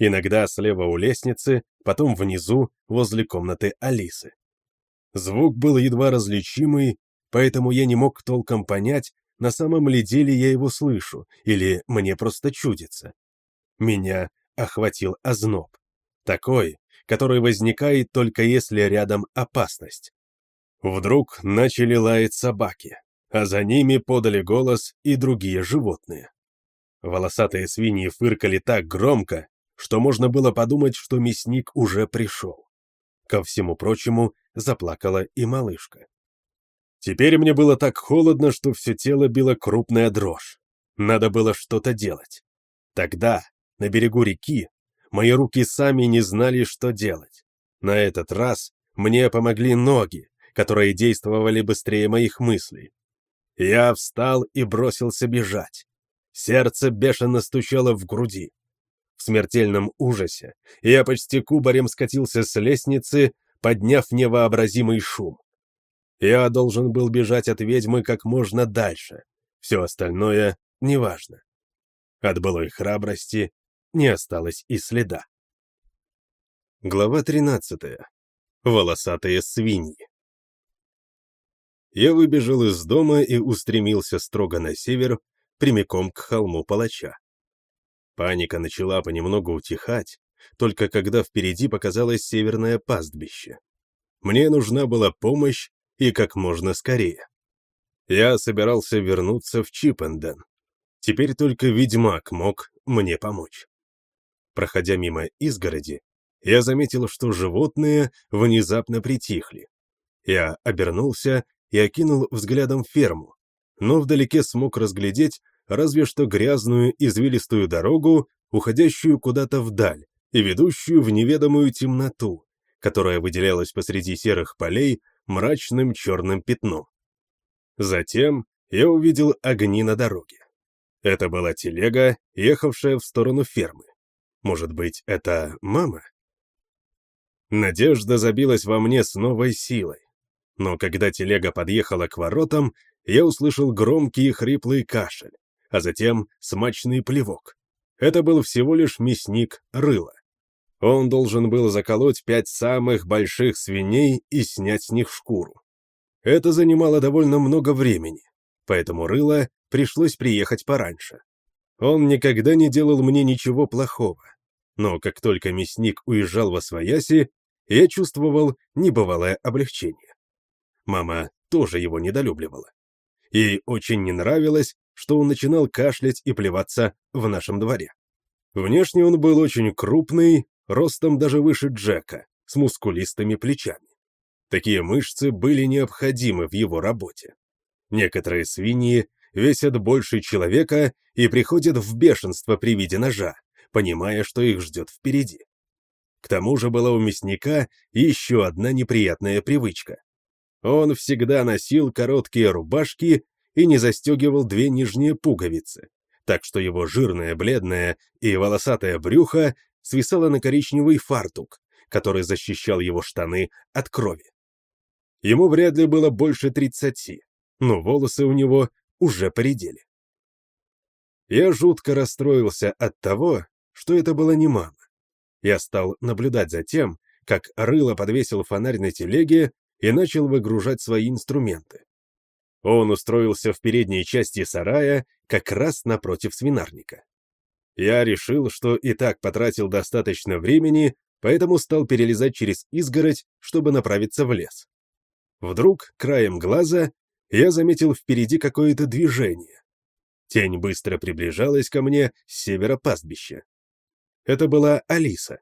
Speaker 1: Иногда слева у лестницы, потом внизу, возле комнаты Алисы. Звук был едва различимый, поэтому я не мог толком понять, на самом ли деле я его слышу, или мне просто чудится. Меня охватил озноб. Такой, который возникает только если рядом опасность. Вдруг начали лаять собаки, а за ними подали голос и другие животные. Волосатые свиньи фыркали так громко, что можно было подумать, что мясник уже пришел. Ко всему прочему, заплакала и малышка. Теперь мне было так холодно, что все тело било крупная дрожь. Надо было что-то делать. Тогда, на берегу реки, мои руки сами не знали, что делать. На этот раз мне помогли ноги, которые действовали быстрее моих мыслей. Я встал и бросился бежать. Сердце бешено стучало в груди. В смертельном ужасе я почти кубарем скатился с лестницы, подняв невообразимый шум. Я должен был бежать от ведьмы как можно дальше. Все остальное неважно. От былой храбрости не осталось и следа. Глава 13. Волосатые свиньи. Я выбежал из дома и устремился строго на север, прямиком к холму палача. Паника начала понемногу утихать, только когда впереди показалось северное пастбище. Мне нужна была помощь, и как можно скорее. Я собирался вернуться в Чипенден. Теперь только ведьмак мог мне помочь. Проходя мимо изгороди, я заметил, что животные внезапно притихли. Я обернулся и окинул взглядом ферму, но вдалеке смог разглядеть разве что грязную извилистую дорогу, уходящую куда-то вдаль и ведущую в неведомую темноту, которая выделялась посреди серых полей мрачным черным пятном. Затем я увидел огни на дороге. Это была телега, ехавшая в сторону фермы. Может быть, это мама? Надежда забилась во мне с новой силой. Но когда телега подъехала к воротам, я услышал громкий и хриплый кашель, а затем смачный плевок. Это был всего лишь мясник рыла. Он должен был заколоть пять самых больших свиней и снять с них шкуру. Это занимало довольно много времени, поэтому Рыло пришлось приехать пораньше. Он никогда не делал мне ничего плохого, но как только мясник уезжал во свояси, я чувствовал небывалое облегчение. Мама тоже его недолюбливала. Ей очень не нравилось, что он начинал кашлять и плеваться в нашем дворе. Внешне он был очень крупный, ростом даже выше Джека, с мускулистыми плечами. Такие мышцы были необходимы в его работе. Некоторые свиньи весят больше человека и приходят в бешенство при виде ножа, понимая, что их ждет впереди. К тому же была у мясника еще одна неприятная привычка. Он всегда носил короткие рубашки и не застегивал две нижние пуговицы, так что его жирное, бледное и волосатое брюхо свисало на коричневый фартук, который защищал его штаны от крови. Ему вряд ли было больше тридцати, но волосы у него уже поредели. Я жутко расстроился от того, что это была не мама. Я стал наблюдать за тем, как Рыло подвесил фонарь на телеге и начал выгружать свои инструменты. Он устроился в передней части сарая, как раз напротив свинарника. Я решил, что и так потратил достаточно времени, поэтому стал перелезать через изгородь, чтобы направиться в лес. Вдруг, краем глаза, я заметил впереди какое-то движение. Тень быстро приближалась ко мне с севера пастбища. Это была Алиса.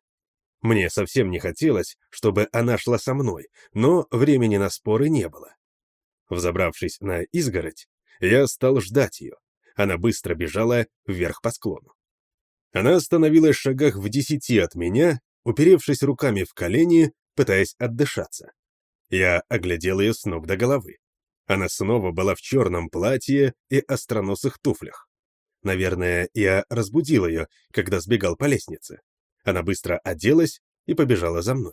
Speaker 1: Мне совсем не хотелось, чтобы она шла со мной, но времени на споры не было. Взобравшись на изгородь, я стал ждать ее, Она быстро бежала вверх по склону. Она остановилась в шагах в десяти от меня, уперевшись руками в колени, пытаясь отдышаться. Я оглядел ее с ног до головы. Она снова была в черном платье и остроносых туфлях. Наверное, я разбудил ее, когда сбегал по лестнице. Она быстро оделась и побежала за мной.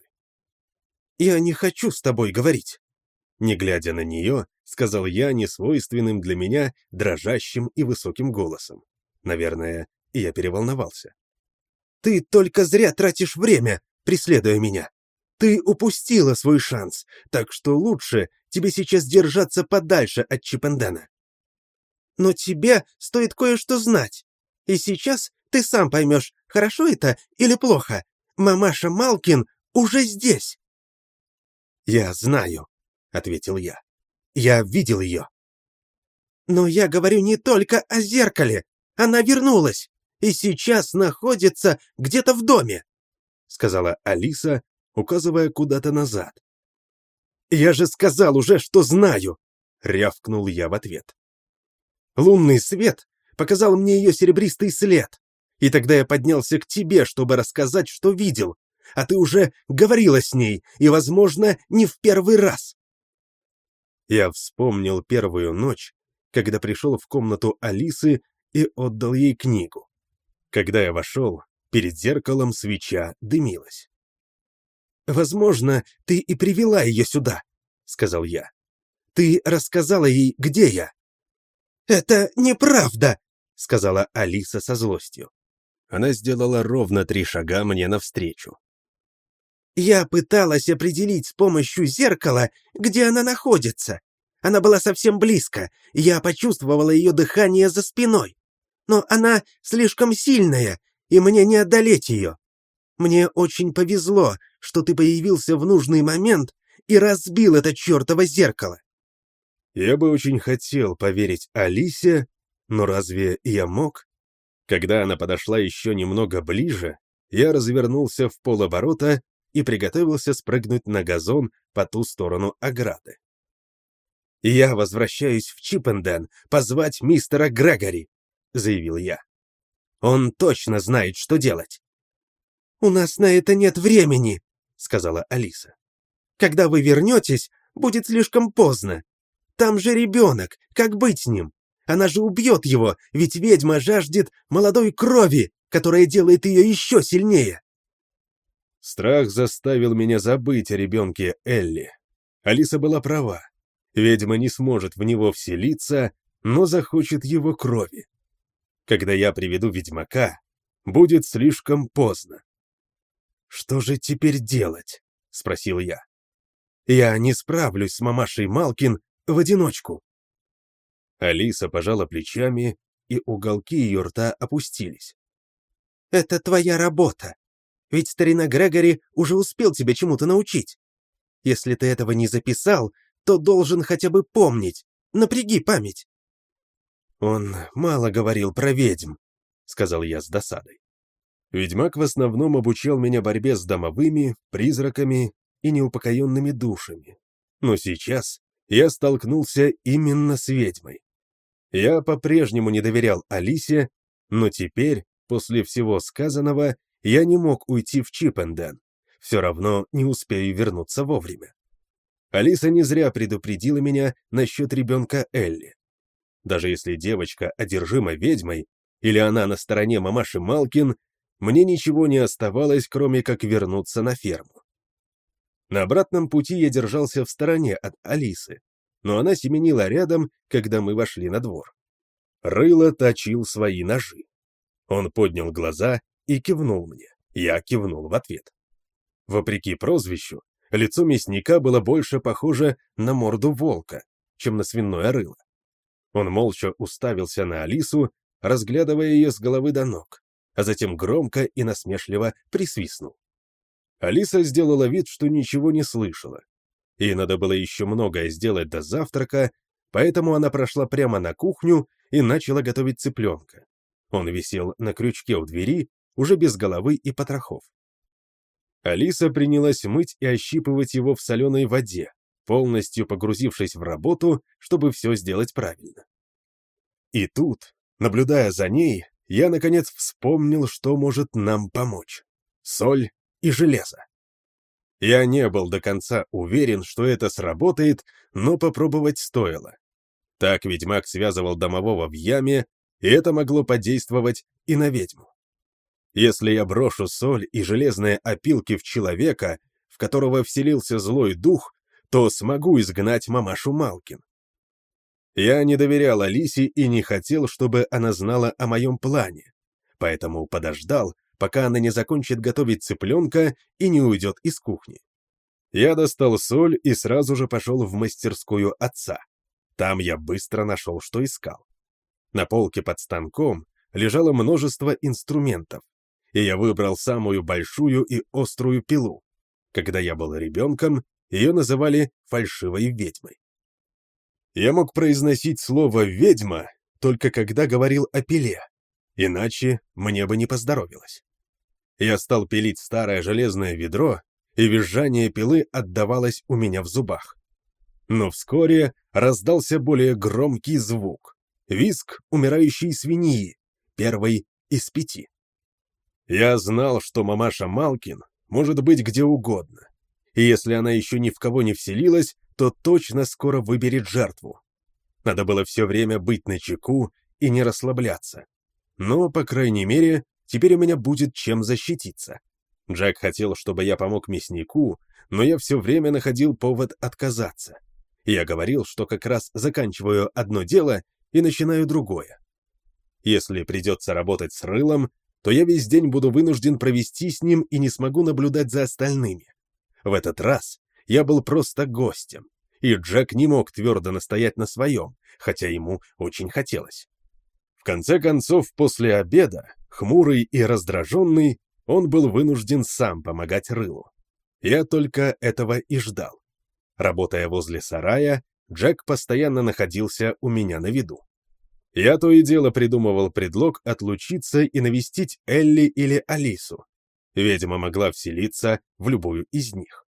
Speaker 2: «Я не хочу с тобой говорить»,
Speaker 1: не глядя на нее, сказал я несвойственным для меня дрожащим и высоким голосом. Наверное, я переволновался.
Speaker 2: «Ты только зря тратишь время, преследуя меня. Ты упустила свой шанс, так что лучше тебе сейчас держаться подальше от Чипендена. Но тебе стоит кое-что знать. И сейчас ты сам поймешь, хорошо это или плохо. Мамаша Малкин уже здесь.
Speaker 1: Я знаю, ответил я. «Я видел ее».
Speaker 2: «Но я говорю не только о зеркале. Она вернулась и сейчас находится где-то в доме»,
Speaker 1: сказала Алиса, указывая куда-то назад. «Я же сказал уже, что знаю!» — рявкнул я в ответ. «Лунный свет показал мне ее серебристый след, и тогда я поднялся к тебе, чтобы рассказать, что видел, а ты уже говорила с ней, и, возможно, не в первый раз. Я вспомнил первую ночь, когда пришел в комнату Алисы и отдал ей книгу. Когда я вошел, перед зеркалом свеча дымилась.
Speaker 2: «Возможно, ты и привела ее сюда», — сказал я. «Ты рассказала ей, где я». «Это неправда», — сказала Алиса со злостью.
Speaker 1: Она сделала ровно три шага мне навстречу.
Speaker 2: Я пыталась определить с помощью зеркала, где она находится. Она была совсем близко, я почувствовала ее дыхание за спиной. Но она слишком сильная, и мне не одолеть ее. Мне очень повезло, что ты появился в нужный момент и разбил это чертово зеркало.
Speaker 1: Я бы очень хотел поверить Алисе, но разве я мог? Когда она подошла еще немного ближе, я развернулся в полоборота и приготовился спрыгнуть на газон по ту сторону ограды.
Speaker 2: «Я возвращаюсь в Чипенден позвать мистера Грегори», — заявил я. «Он точно знает, что делать». «У нас на это нет времени», — сказала Алиса. «Когда вы вернетесь, будет слишком поздно. Там же ребенок, как быть с ним? Она же убьет его, ведь ведьма жаждет молодой крови, которая делает ее еще сильнее».
Speaker 1: Страх заставил меня забыть о ребенке Элли. Алиса была права. Ведьма не сможет в него вселиться, но захочет его крови. Когда я приведу ведьмака, будет слишком поздно.
Speaker 2: «Что же теперь делать?» — спросил я. «Я не справлюсь с мамашей Малкин в одиночку».
Speaker 1: Алиса пожала плечами, и уголки ее рта опустились.
Speaker 2: «Это твоя работа. Ведь старина Грегори уже успел тебя чему-то научить. Если ты этого не записал, то должен хотя бы помнить. Напряги память».
Speaker 1: «Он мало говорил про ведьм», — сказал я с досадой. Ведьмак в основном обучал меня борьбе с домовыми, призраками и неупокоенными душами. Но сейчас я столкнулся именно с ведьмой. Я по-прежнему не доверял Алисе, но теперь, после всего сказанного, я не мог уйти в Чипенден. Все равно не успею вернуться вовремя. Алиса не зря предупредила меня насчет ребенка Элли. Даже если девочка одержима ведьмой, или она на стороне мамаши Малкин, мне ничего не оставалось, кроме как вернуться на ферму. На обратном пути я держался в стороне от Алисы, но она семенила рядом, когда мы вошли на двор. Рыло точил свои ножи. Он поднял глаза и кивнул мне. Я кивнул в ответ. Вопреки прозвищу, лицо мясника было больше похоже на морду волка, чем на свиное рыло. Он молча уставился на Алису, разглядывая ее с головы до ног, а затем громко и насмешливо присвистнул. Алиса сделала вид, что ничего не слышала. Ей надо было еще многое сделать до завтрака, поэтому она прошла прямо на кухню и начала готовить цыпленка. Он висел на крючке у двери уже без головы и потрохов. Алиса принялась мыть и ощипывать его в соленой воде, полностью погрузившись в работу, чтобы все сделать правильно. И тут Наблюдая за ней, я, наконец, вспомнил, что может нам помочь. Соль и железо. Я не был до конца уверен, что это сработает, но попробовать стоило. Так ведьмак связывал домового в яме, и это могло подействовать и на ведьму. Если я брошу соль и железные опилки в человека, в которого вселился злой дух, то смогу изгнать мамашу Малкин. Я не доверял Алисе и не хотел, чтобы она знала о моем плане, поэтому подождал, пока она не закончит готовить цыпленка и не уйдет из кухни. Я достал соль и сразу же пошел в мастерскую отца. Там я быстро нашел, что искал. На полке под станком лежало множество инструментов, и я выбрал самую большую и острую пилу. Когда я был ребенком, ее называли фальшивой ведьмой. Я мог произносить слово «ведьма» только когда говорил о пиле, иначе мне бы не поздоровилось. Я стал пилить старое железное ведро, и визжание пилы отдавалось у меня в зубах. Но вскоре раздался более громкий звук — виск умирающей свиньи, первой из пяти. Я знал, что мамаша Малкин может быть где угодно, и если она еще ни в кого не вселилась, то точно скоро выберет жертву. Надо было все время быть начеку и не расслабляться. Но, по крайней мере, теперь у меня будет чем защититься. Джек хотел, чтобы я помог мяснику, но я все время находил повод отказаться. Я говорил, что как раз заканчиваю одно дело и начинаю другое. Если придется работать с рылом, то я весь день буду вынужден провести с ним и не смогу наблюдать за остальными. В этот раз я был просто гостем, и Джек не мог твердо настоять на своем, хотя ему очень хотелось. В конце концов, после обеда, хмурый и раздраженный, он был вынужден сам помогать Рылу. Я только этого и ждал. Работая возле сарая, Джек постоянно находился у меня на виду. Я то и дело придумывал предлог отлучиться и навестить Элли или Алису. Ведьма могла вселиться в любую из них.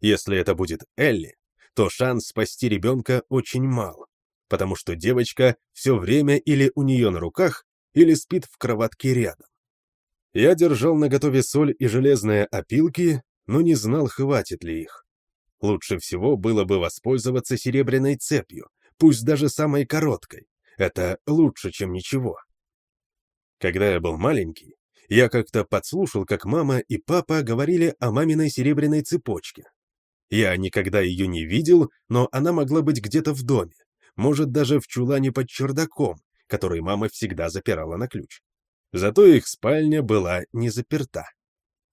Speaker 1: Если это будет Элли, то шанс спасти ребенка очень мал, потому что девочка все время или у нее на руках, или спит в кроватке рядом. Я держал наготове соль и железные опилки, но не знал, хватит ли их. Лучше всего было бы воспользоваться серебряной цепью, пусть даже самой короткой. Это лучше, чем ничего. Когда я был маленький, я как-то подслушал, как мама и папа говорили о маминой серебряной цепочке. Я никогда ее не видел, но она могла быть где-то в доме, может, даже в чулане под чердаком, который мама всегда запирала на ключ. Зато их спальня была не заперта.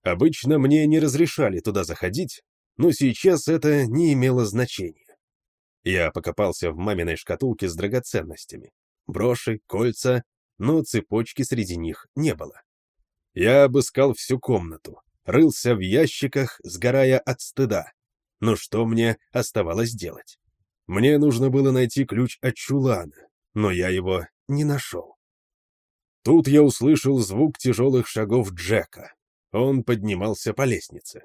Speaker 1: Обычно мне не разрешали туда заходить, но сейчас это не имело значения. Я покопался в маминой шкатулке с драгоценностями. Броши, кольца, но цепочки среди них не было. Я обыскал всю комнату, рылся в ящиках, сгорая от стыда, но что мне оставалось делать? Мне нужно было найти ключ от чулана, но я его не нашел. Тут я услышал звук тяжелых шагов Джека. Он поднимался по лестнице.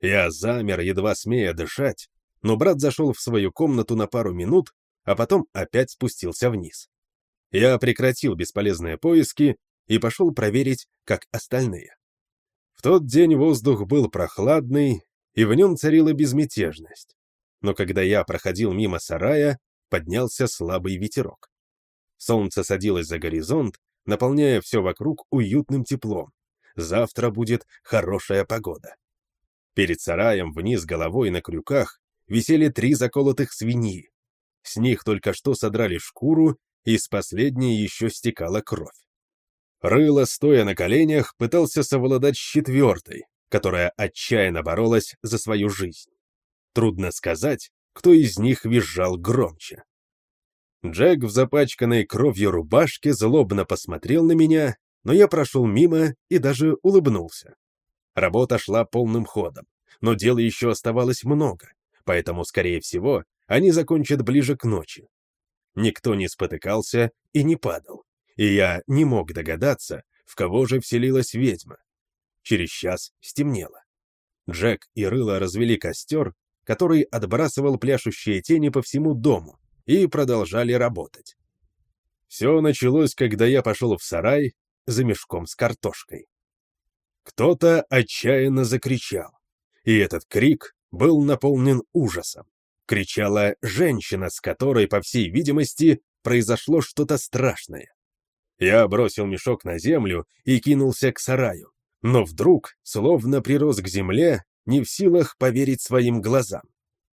Speaker 1: Я замер, едва смея дышать, но брат зашел в свою комнату на пару минут, а потом опять спустился вниз. Я прекратил бесполезные поиски и пошел проверить, как остальные. В тот день воздух был прохладный, и в нем царила безмятежность. Но когда я проходил мимо сарая, поднялся слабый ветерок. Солнце садилось за горизонт, наполняя все вокруг уютным теплом. Завтра будет хорошая погода. Перед сараем вниз головой на крюках висели три заколотых свиньи. С них только что содрали шкуру, и с последней еще стекала кровь. Рыло, стоя на коленях, пытался совладать с четвертой, которая отчаянно боролась за свою жизнь. Трудно сказать, кто из них визжал громче. Джек в запачканной кровью рубашке злобно посмотрел на меня, но я прошел мимо и даже улыбнулся. Работа шла полным ходом, но дела еще оставалось много, поэтому, скорее всего, они закончат ближе к ночи. Никто не спотыкался и не падал, и я не мог догадаться, в кого же вселилась ведьма. Через час стемнело. Джек и Рыло развели костер, который отбрасывал пляшущие тени по всему дому, и продолжали работать. Все началось, когда я пошел в сарай за мешком с картошкой. Кто-то отчаянно закричал, и этот крик был наполнен ужасом. Кричала женщина, с которой, по всей видимости, произошло что-то страшное. Я бросил мешок на землю и кинулся к сараю, но вдруг, словно прирос к земле, не в силах поверить своим глазам.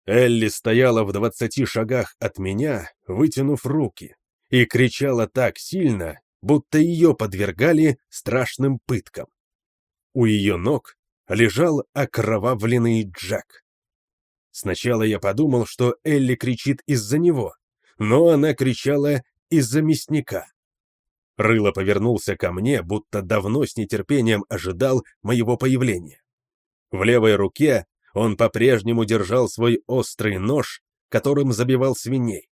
Speaker 1: Элли стояла в двадцати шагах от меня, вытянув руки, и кричала так сильно, будто ее подвергали страшным пыткам. У ее ног лежал окровавленный Джек. Сначала я подумал, что Элли кричит из-за него, но она кричала из-за мясника. Рыло повернулся ко мне, будто давно с нетерпением ожидал моего появления. В левой руке он по-прежнему держал свой острый нож, которым забивал свиней.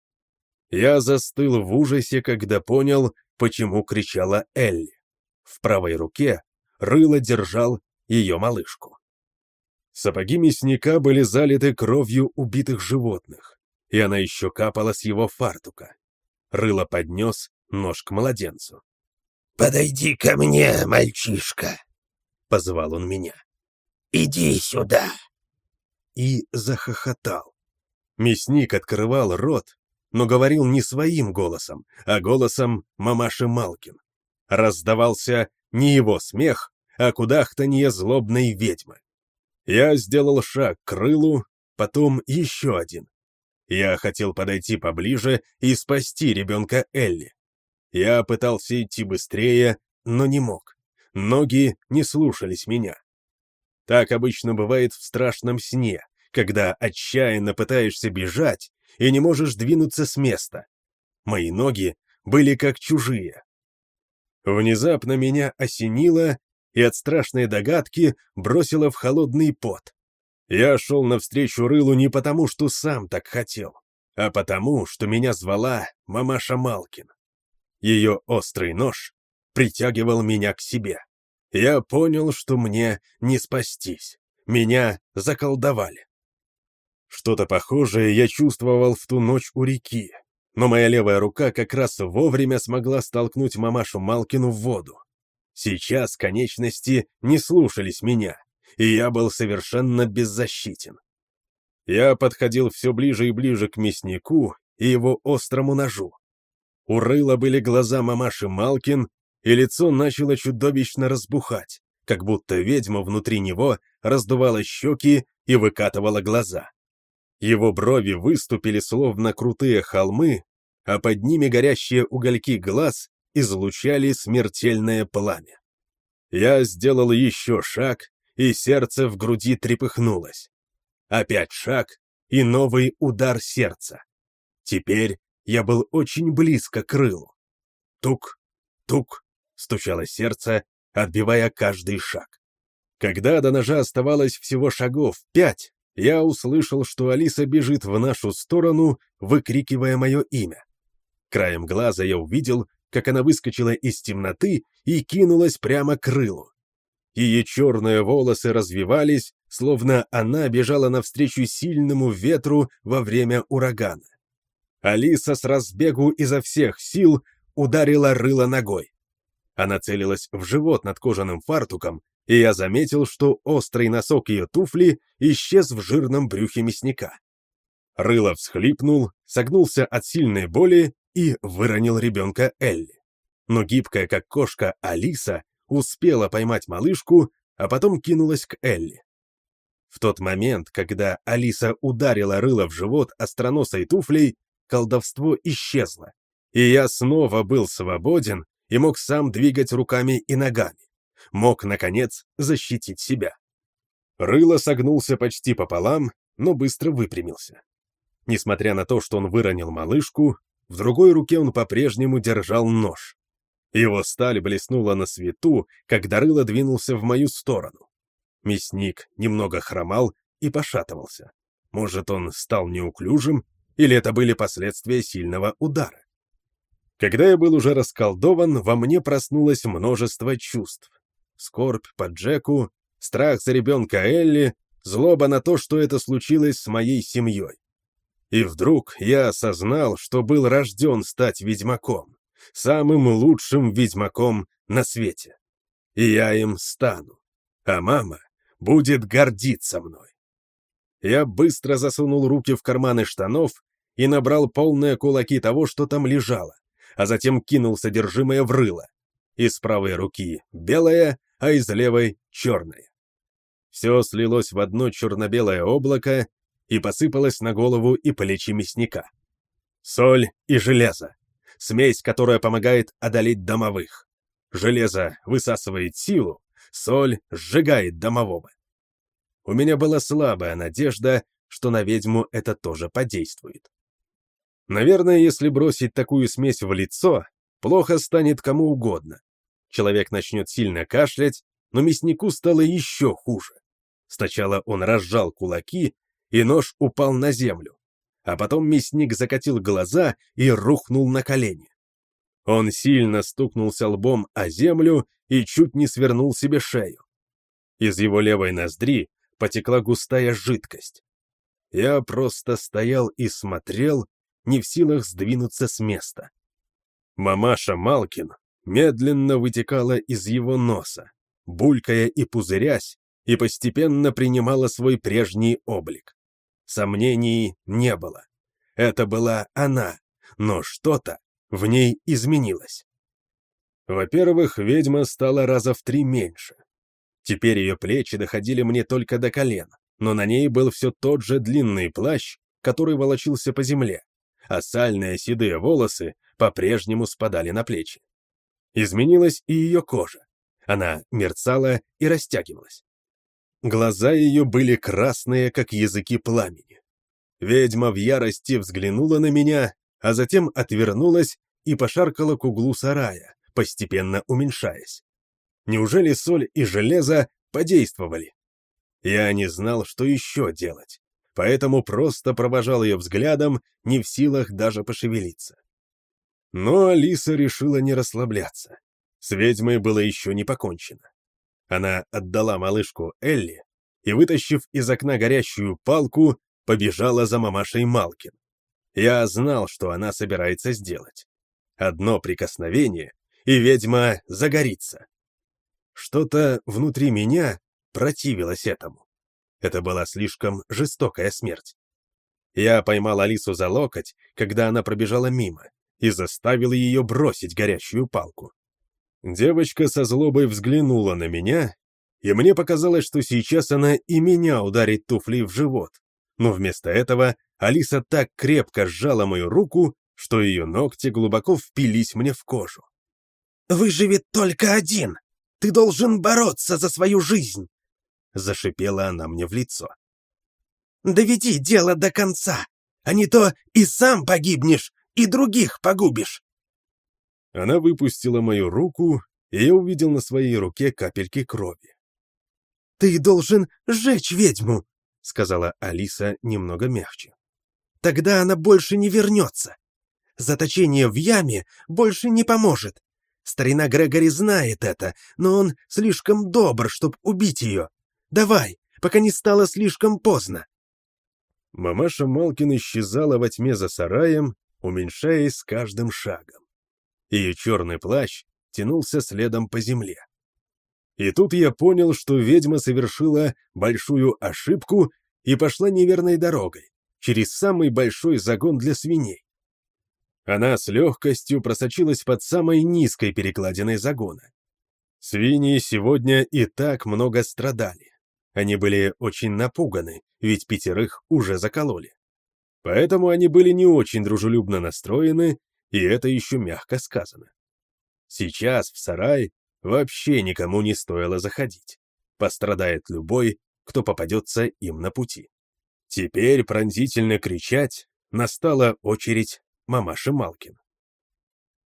Speaker 1: Я застыл в ужасе, когда понял, почему кричала Элли. В правой руке Рыло держал ее малышку. Сапоги мясника были залиты кровью убитых животных, и она еще капала с его фартука. Рыло поднес нож к младенцу.
Speaker 3: «Подойди ко мне, мальчишка!»
Speaker 1: — позвал он меня.
Speaker 3: «Иди сюда!»
Speaker 1: И захохотал. Мясник открывал рот, но говорил не своим голосом, а голосом мамаши Малкин. Раздавался не его смех, а кудахтанье злобной ведьмы. Я сделал шаг к крылу, потом еще один. Я хотел подойти поближе и спасти ребенка Элли. Я пытался идти быстрее, но не мог. Ноги не слушались меня. Так обычно бывает в страшном сне, когда отчаянно пытаешься бежать и не можешь двинуться с места. Мои ноги были как чужие. Внезапно меня осенило, и от страшной догадки бросило в холодный пот. Я шел навстречу Рылу не потому, что сам так хотел, а потому, что меня звала мамаша Малкин. Ее острый нож притягивал меня к себе. Я понял, что мне не спастись. Меня заколдовали. Что-то похожее я чувствовал в ту ночь у реки, но моя левая рука как раз вовремя смогла столкнуть мамашу Малкину в воду. Сейчас конечности не слушались меня, и я был совершенно беззащитен. Я подходил все ближе и ближе к мяснику и его острому ножу. У рыла были глаза мамаши Малкин, и лицо начало чудовищно разбухать, как будто ведьма внутри него раздувала щеки и выкатывала глаза. Его брови выступили словно крутые холмы, а под ними горящие угольки глаз излучали смертельное пламя. Я сделал еще шаг, и сердце в груди трепыхнулось. Опять шаг, и новый удар сердца. Теперь я был очень близко к рылу. Тук, тук, стучало сердце, отбивая каждый шаг. Когда до ножа оставалось всего шагов пять, я услышал, что Алиса бежит в нашу сторону, выкрикивая мое имя. Краем глаза я увидел, как она выскочила из темноты и кинулась прямо к крылу. Ее черные волосы развивались, словно она бежала навстречу сильному ветру во время урагана. Алиса с разбегу изо всех сил ударила рыло ногой. Она целилась в живот над кожаным фартуком, и я заметил, что острый носок ее туфли исчез в жирном брюхе мясника. Рыло всхлипнул, согнулся от сильной боли и выронил ребенка Элли. Но гибкая, как кошка, Алиса успела поймать малышку, а потом кинулась к Элли. В тот момент, когда Алиса ударила рыло в живот остроносой туфлей, колдовство исчезло, и я снова был свободен и мог сам двигать руками и ногами. Мог, наконец, защитить себя. Рыло согнулся почти пополам, но быстро выпрямился. Несмотря на то, что он выронил малышку, в другой руке он по-прежнему держал нож. Его сталь блеснула на свету, когда рыло двинулся в мою сторону. Мясник немного хромал и пошатывался. Может, он стал неуклюжим, или это были последствия сильного удара? Когда я был уже расколдован, во мне проснулось множество чувств. Скорбь по Джеку, страх за ребенка Элли, злоба на то, что это случилось с моей семьей. И вдруг я осознал, что был рожден стать ведьмаком, самым лучшим ведьмаком на свете. И я им стану, а мама будет гордиться мной. Я быстро засунул руки в карманы штанов и набрал полные кулаки того, что там лежало, а затем кинул содержимое в рыло. Из правой руки белое, а из левой черное. Все слилось в одно черно-белое облако и посыпалось на голову и плечи мясника. Соль и железо. Смесь, которая помогает одолеть домовых. Железо высасывает силу, соль сжигает домового. У меня была слабая надежда, что на ведьму это тоже подействует. Наверное, если бросить такую смесь в лицо, плохо станет кому угодно. Человек начнет сильно кашлять, но мяснику стало еще хуже. Сначала он разжал кулаки, и нож упал на землю, а потом мясник закатил глаза и рухнул на колени. Он сильно стукнулся лбом о землю и чуть не свернул себе шею. Из его левой ноздри потекла густая жидкость. Я просто стоял и смотрел, не в силах сдвинуться с места. Мамаша Малкин медленно вытекала из его носа, булькая и пузырясь, и постепенно принимала свой прежний облик. Сомнений не было. Это была она, но что-то в ней изменилось. Во-первых, ведьма стала раза в три меньше. Теперь ее плечи доходили мне только до колен, но на ней был все тот же длинный плащ, который волочился по земле, а сальные седые волосы по-прежнему спадали на плечи. Изменилась и ее кожа. Она мерцала и растягивалась. Глаза ее были красные, как языки пламени. Ведьма в ярости взглянула на меня, а затем отвернулась и пошаркала к углу сарая, постепенно уменьшаясь. Неужели соль и железо подействовали? Я не знал, что еще делать, поэтому просто провожал ее взглядом, не в силах даже пошевелиться. Но Алиса решила не расслабляться. С ведьмой было еще не покончено. Она отдала малышку Элли и, вытащив из окна горящую палку, побежала за мамашей Малкин. Я знал, что она собирается сделать. Одно прикосновение, и ведьма загорится. Что-то внутри меня противилось этому. Это была слишком жестокая смерть. Я поймал Алису за локоть, когда она пробежала мимо, и заставил ее бросить горящую палку. Девочка со злобой взглянула на меня, и мне показалось, что сейчас она и меня ударит туфлей в живот. Но вместо этого Алиса так крепко сжала мою руку, что ее ногти глубоко впились мне в кожу.
Speaker 3: «Выживет только один! Ты должен бороться за свою жизнь!» Зашипела она мне в лицо. «Доведи дело до конца, а не то и сам погибнешь, и других погубишь!»
Speaker 1: Она выпустила мою руку, и я увидел на своей руке капельки крови.
Speaker 3: «Ты должен сжечь ведьму», — сказала Алиса немного мягче. «Тогда она больше не вернется. Заточение в яме больше не поможет. Старина Грегори знает это, но он слишком добр, чтобы убить ее. Давай, пока не стало слишком поздно».
Speaker 1: Мамаша Малкин исчезала во тьме за сараем, уменьшаясь с каждым шагом. Ее черный плащ тянулся следом по земле. И тут я понял, что ведьма совершила большую ошибку и пошла неверной дорогой, через самый большой загон для свиней. Она с легкостью просочилась под самой низкой перекладиной загона. Свиньи сегодня и так много страдали. Они были очень напуганы, ведь пятерых уже закололи. Поэтому они были не очень дружелюбно настроены, и это еще мягко сказано. Сейчас в сарай вообще никому не стоило заходить. Пострадает любой, кто попадется им на пути. Теперь пронзительно кричать настала очередь мамаши Малкин.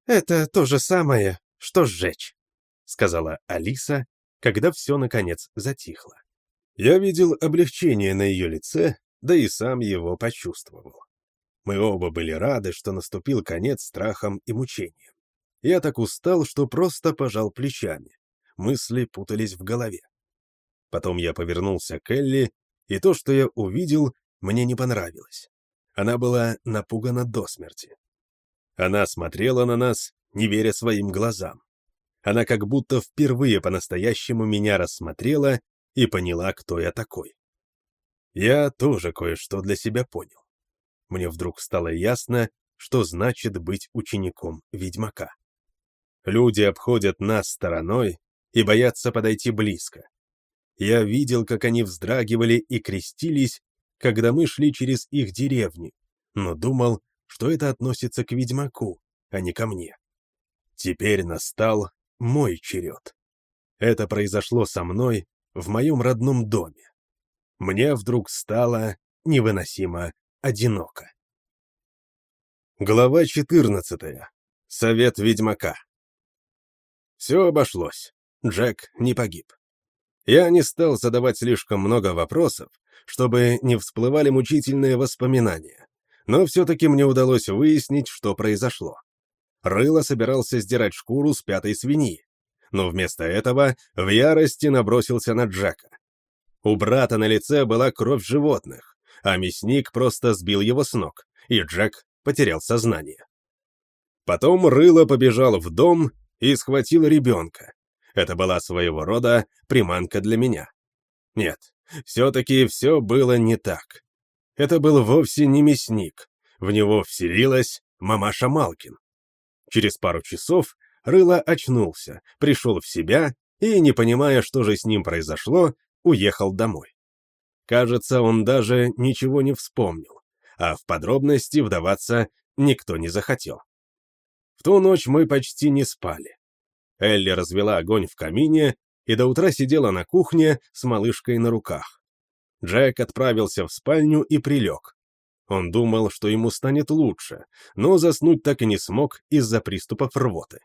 Speaker 2: «Это то же самое, что сжечь», — сказала Алиса, когда все, наконец, затихло.
Speaker 1: Я видел облегчение на ее лице, да и сам его почувствовал. Мы оба были рады, что наступил конец страхам и мучениям. Я так устал, что просто пожал плечами. Мысли путались в голове. Потом я повернулся к Элли, и то, что я увидел, мне не понравилось. Она была напугана до смерти. Она смотрела на нас, не веря своим глазам. Она как будто впервые по-настоящему меня рассмотрела и поняла, кто я такой. Я тоже кое-что для себя понял. Мне вдруг стало ясно, что значит быть учеником ведьмака. Люди обходят нас стороной и боятся подойти близко. Я видел, как они вздрагивали и крестились, когда мы шли через их деревни, но думал, что это относится к ведьмаку, а не ко мне. Теперь настал мой черед. Это произошло со мной в моем родном доме. Мне вдруг стало невыносимо одиноко. Глава 14. Совет ведьмака. Все обошлось. Джек не погиб. Я не стал задавать слишком много вопросов, чтобы не всплывали мучительные воспоминания, но все-таки мне удалось выяснить, что произошло. Рыло собирался сдирать шкуру с пятой свиньи, но вместо этого в ярости набросился на Джека. У брата на лице была кровь животных, а мясник просто сбил его с ног, и Джек потерял сознание. Потом Рыло побежал в дом и схватил ребенка. Это была своего рода приманка для меня. Нет, все-таки все было не так. Это был вовсе не мясник. В него вселилась мамаша Малкин. Через пару часов Рыло очнулся, пришел в себя и, не понимая, что же с ним произошло, уехал домой. Кажется, он даже ничего не вспомнил, а в подробности вдаваться никто не захотел. В ту ночь мы почти не спали. Элли развела огонь в камине и до утра сидела на кухне с малышкой на руках. Джек отправился в спальню и прилег. Он думал, что ему станет лучше, но заснуть так и не смог из-за приступов рвоты.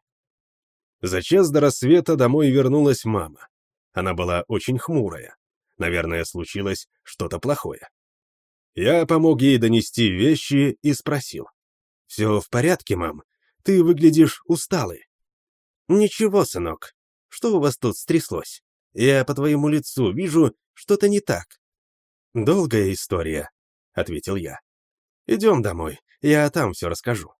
Speaker 1: За час до рассвета домой вернулась мама. Она была очень хмурая. Наверное, случилось что-то плохое. Я помог ей донести вещи и спросил. «Все в порядке, мам? Ты выглядишь усталый». «Ничего, сынок. Что у вас тут стряслось? Я по твоему лицу вижу, что-то не так». «Долгая история», — ответил я. «Идем домой, я там все расскажу».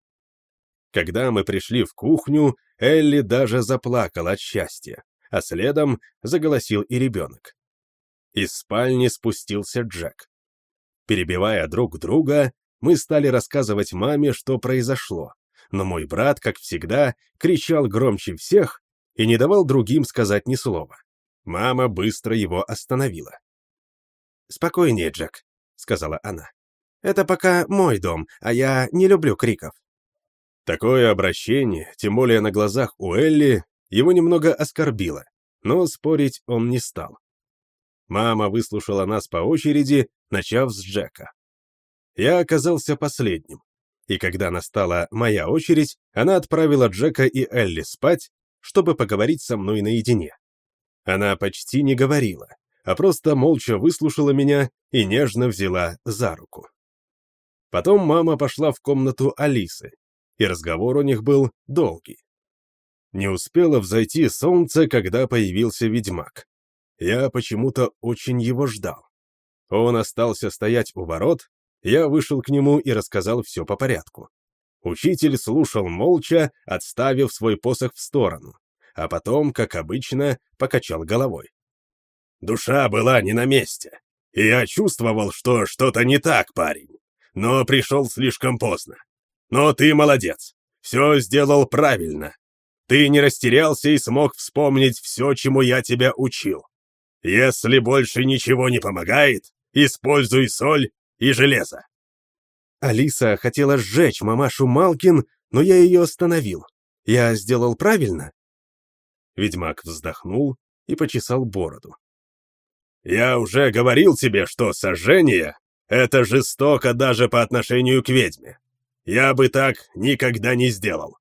Speaker 1: Когда мы пришли в кухню, Элли даже заплакала от счастья, а следом заголосил и ребенок. Из спальни спустился Джек. Перебивая друг друга, мы стали рассказывать маме, что произошло, но мой брат, как всегда, кричал громче всех и не давал другим сказать ни слова. Мама быстро его остановила. «Спокойнее, Джек», — сказала она. «Это пока мой дом, а я не люблю криков». Такое обращение, тем более на глазах у Элли, его немного оскорбило, но спорить он не стал. Мама выслушала нас по очереди, начав с Джека. Я оказался последним, и когда настала моя очередь, она отправила Джека и Элли спать, чтобы поговорить со мной наедине. Она почти не говорила, а просто молча выслушала меня и нежно взяла за руку. Потом мама пошла в комнату Алисы, и разговор у них был долгий. Не успело взойти солнце, когда появился ведьмак. Я почему-то очень его ждал. Он остался стоять у ворот, я вышел к нему и рассказал все по порядку. Учитель слушал молча, отставив свой посох в сторону, а потом, как обычно, покачал головой. Душа была не на месте, и я чувствовал, что что-то не так, парень, но пришел слишком поздно. Но ты молодец. Все сделал правильно. Ты не растерялся и смог вспомнить все, чему я тебя учил. Если больше ничего не помогает, используй соль и железо. Алиса хотела сжечь мамашу Малкин, но я ее остановил. Я сделал правильно? Ведьмак вздохнул и почесал бороду. «Я уже говорил тебе, что сожжение — это жестоко даже по отношению к ведьме. Я бы так никогда не сделал.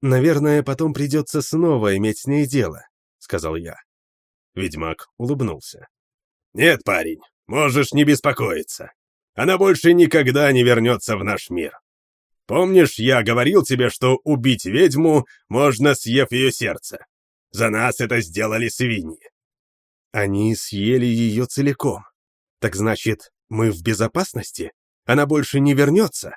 Speaker 1: «Наверное, потом придется снова иметь с ней дело», — сказал я. Ведьмак улыбнулся. «Нет, парень, можешь не беспокоиться. Она больше никогда не вернется в наш мир. Помнишь, я говорил тебе, что убить ведьму можно, съев ее сердце? За нас это сделали свиньи». «Они съели ее целиком. Так значит, мы в безопасности? Она больше не вернется?»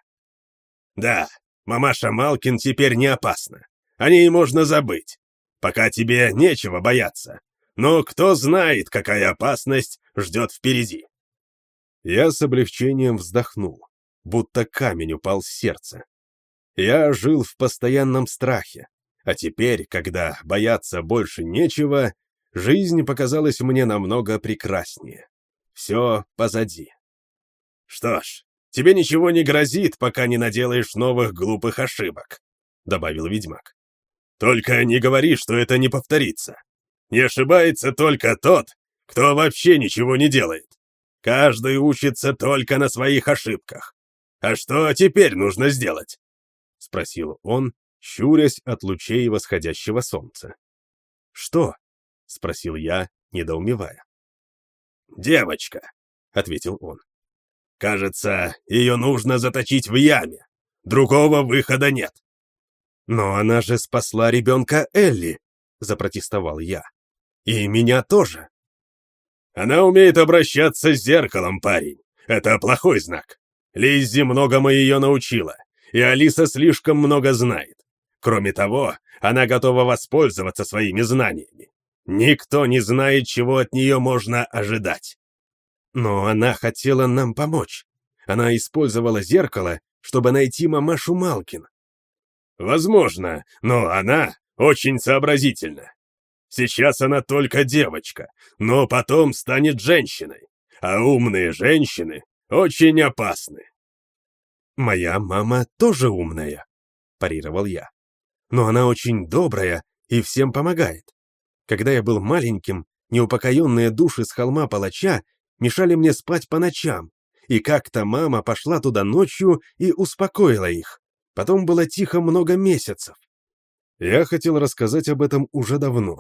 Speaker 1: Да, мамаша Малкин теперь не опасна.
Speaker 3: о ней можно забыть. Пока тебе нечего бояться. Но кто знает, какая опасность ждет впереди.
Speaker 1: Я с облегчением вздохнул, будто камень упал с сердца. Я жил в постоянном страхе, а теперь, когда бояться больше нечего, жизнь показалась мне намного прекраснее. Все позади.
Speaker 3: Что ж, тебе ничего не грозит, пока не наделаешь новых глупых ошибок, добавил ведьмак. Только не говори, что это не повторится. Не ошибается только тот, кто вообще ничего не делает. Каждый учится только на своих ошибках. А что теперь нужно сделать? Спросил он, щурясь от лучей восходящего солнца.
Speaker 1: «Что?» — спросил я, недоумевая.
Speaker 3: «Девочка», — ответил он. «Кажется, ее нужно заточить в яме. Другого выхода нет».
Speaker 1: «Но она же спасла ребенка Элли», — запротестовал я. «И меня тоже».
Speaker 3: «Она умеет обращаться с зеркалом, парень. Это плохой знак. Лиззи многому ее научила, и Алиса слишком много знает. Кроме того, она готова воспользоваться своими знаниями. Никто не знает, чего от нее можно ожидать.
Speaker 1: Но она хотела нам помочь. Она использовала зеркало, чтобы найти мамашу Малкин.
Speaker 3: Возможно, но она очень сообразительна. Сейчас она только девочка, но потом станет женщиной. А умные женщины очень опасны.
Speaker 1: «Моя мама тоже умная», — парировал я но она очень добрая и всем помогает. Когда я был маленьким, неупокоенные души с холма палача мешали мне спать по ночам, и как-то мама пошла туда ночью и успокоила их. Потом было тихо много месяцев. Я хотел рассказать об этом уже давно,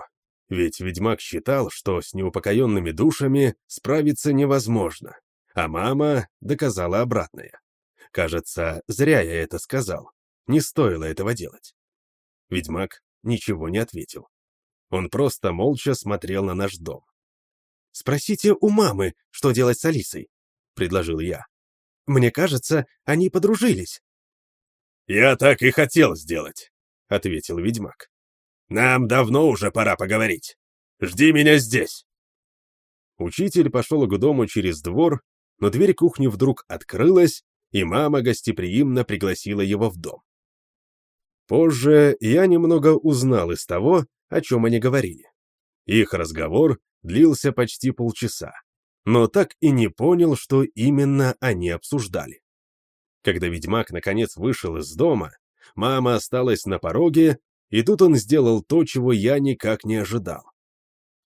Speaker 1: ведь ведьмак считал, что с неупокоенными душами справиться невозможно, а мама доказала обратное. Кажется, зря я это сказал. Не стоило этого делать. Ведьмак ничего не ответил. Он просто молча смотрел на наш дом. «Спросите у мамы, что делать с Алисой», — предложил я. «Мне кажется, они подружились».
Speaker 3: «Я так и хотел сделать», — ответил ведьмак. «Нам давно уже пора поговорить. Жди меня здесь».
Speaker 1: Учитель пошел к дому через двор, но дверь кухни вдруг открылась, и мама гостеприимно пригласила его в дом. Позже я немного узнал из того, о чем они говорили. Их разговор длился почти полчаса, но так и не понял, что именно они обсуждали. Когда ведьмак наконец вышел из дома, мама осталась на пороге, и тут он сделал то, чего я никак не ожидал.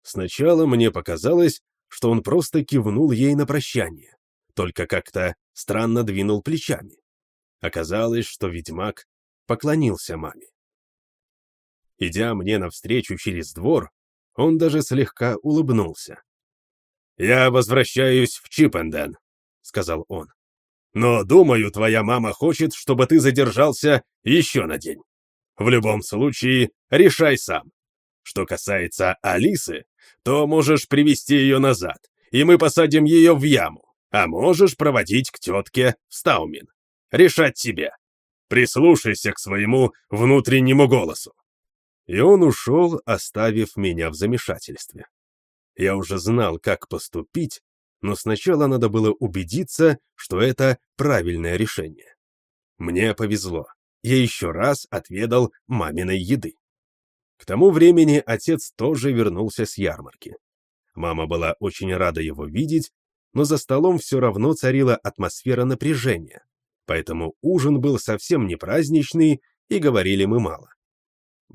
Speaker 1: Сначала мне показалось, что он просто кивнул ей на прощание, только как-то странно двинул плечами. Оказалось, что ведьмак поклонился маме. Идя мне навстречу через двор, он даже слегка улыбнулся.
Speaker 3: «Я возвращаюсь в Чипенден», — сказал он. «Но, думаю, твоя мама хочет, чтобы ты задержался еще на день. В любом случае, решай сам. Что касается Алисы, то можешь привести ее назад, и мы посадим ее в яму, а можешь проводить к тетке в Стаумин. Решать тебе. Прислушайся к своему внутреннему голосу.
Speaker 1: И он ушел, оставив меня в замешательстве. Я уже знал, как поступить, но сначала надо было убедиться, что это правильное решение. Мне повезло. Я еще раз отведал маминой еды. К тому времени отец тоже вернулся с ярмарки. Мама была очень рада его видеть, но за столом все равно царила атмосфера напряжения, поэтому ужин был совсем не праздничный, и говорили мы мало.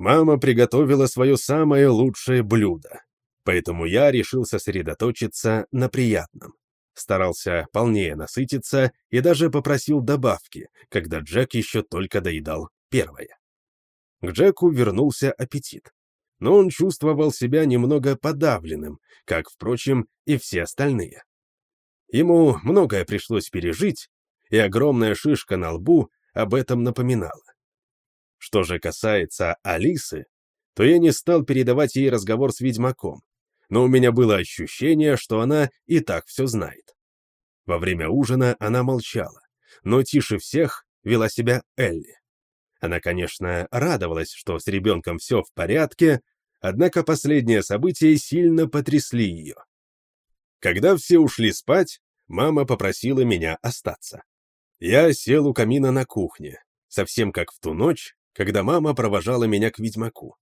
Speaker 1: Мама приготовила свое самое лучшее блюдо, поэтому я решил сосредоточиться на приятном. Старался полнее насытиться и даже попросил добавки, когда Джек еще только доедал первое. К Джеку вернулся аппетит, но он чувствовал себя немного подавленным, как, впрочем, и все остальные. Ему многое пришлось пережить, и огромная шишка на лбу об этом напоминала. Что же касается Алисы, то я не стал передавать ей разговор с ведьмаком, но у меня было ощущение, что она и так все знает. Во время ужина она молчала, но тише всех вела себя Элли. Она, конечно, радовалась, что с ребенком все в порядке, однако последние события сильно потрясли ее. Когда все ушли спать, мама попросила меня остаться. Я сел у камина на кухне, совсем как в ту ночь, когда мама провожала меня к ведьмаку.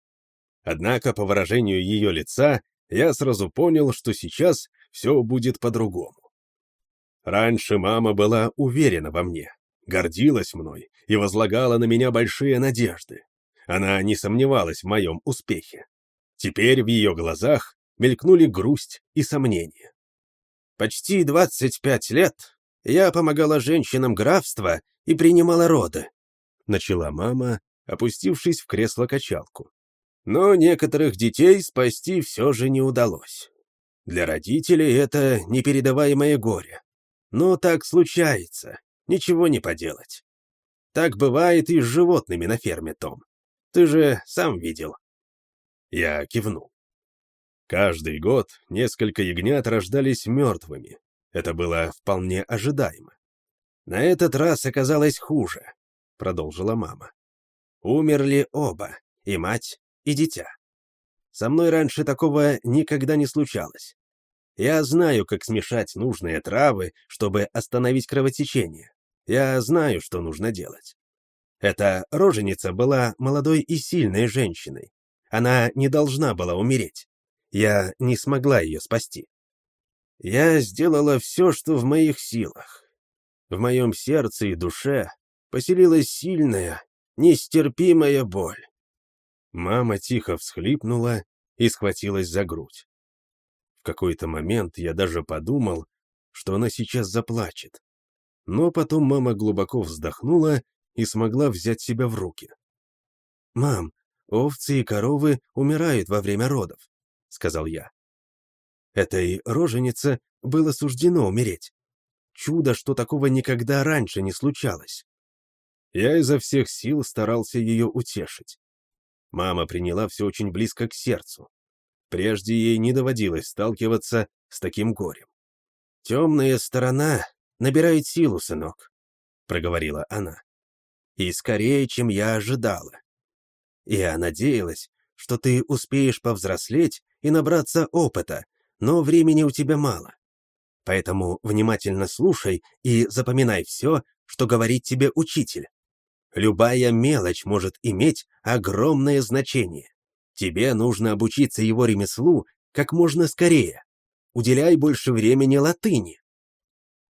Speaker 1: Однако по выражению ее лица я сразу понял, что сейчас все будет по-другому. Раньше мама была уверена во мне, гордилась мной и возлагала на меня большие надежды. Она не сомневалась в моем успехе. Теперь в ее глазах мелькнули грусть и сомнения.
Speaker 3: Почти 25 лет я помогала женщинам графства и принимала роды, начала мама, опустившись в кресло-качалку. Но некоторых детей спасти все же не удалось. Для родителей это непередаваемое горе. Но так случается, ничего не поделать. Так бывает и с животными на ферме, Том. Ты же сам видел.
Speaker 1: Я кивнул. Каждый год несколько ягнят рождались мертвыми. Это было вполне ожидаемо.
Speaker 3: На этот раз оказалось хуже, продолжила мама. Умерли оба, и мать, и дитя. Со мной раньше такого никогда не случалось. Я знаю, как смешать нужные травы, чтобы остановить кровотечение. Я знаю, что нужно делать. Эта роженица была молодой и сильной женщиной. Она не должна была умереть. Я не смогла ее спасти. Я сделала все, что в моих силах. В моем сердце и душе поселилась сильная, нестерпимая боль.
Speaker 1: Мама тихо всхлипнула и схватилась за грудь. В какой-то момент я даже подумал, что она сейчас заплачет. Но потом мама глубоко вздохнула и смогла взять себя в руки.
Speaker 2: «Мам, овцы и коровы умирают во время родов», — сказал я. Этой роженице было суждено умереть. Чудо, что такого никогда раньше не случалось.
Speaker 1: Я изо всех сил старался ее утешить. Мама приняла все очень близко к сердцу. Прежде ей не доводилось сталкиваться с таким горем.
Speaker 3: «Темная сторона набирает силу, сынок», — проговорила она. «И скорее, чем я ожидала. Я надеялась, что ты успеешь повзрослеть и набраться опыта, но времени у тебя мало. Поэтому внимательно слушай и запоминай все, что говорит тебе учитель. Любая мелочь может иметь огромное значение. Тебе нужно обучиться его ремеслу как можно скорее. Уделяй больше времени латыни.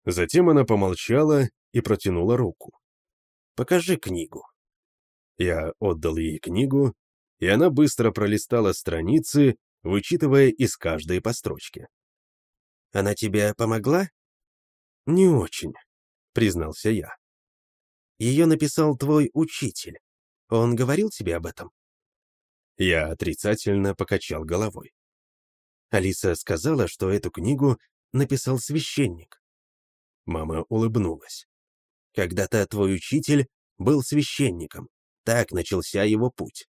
Speaker 1: Затем она помолчала и протянула руку.
Speaker 3: «Покажи книгу».
Speaker 1: Я отдал ей книгу, и она быстро пролистала страницы, вычитывая из каждой по строчке.
Speaker 3: «Она тебе помогла?»
Speaker 2: «Не очень», — признался я. Ее написал твой учитель. Он говорил тебе об этом?»
Speaker 1: Я отрицательно покачал головой.
Speaker 2: Алиса сказала, что эту книгу написал священник.
Speaker 1: Мама улыбнулась.
Speaker 2: «Когда-то твой учитель был священником. Так начался его путь.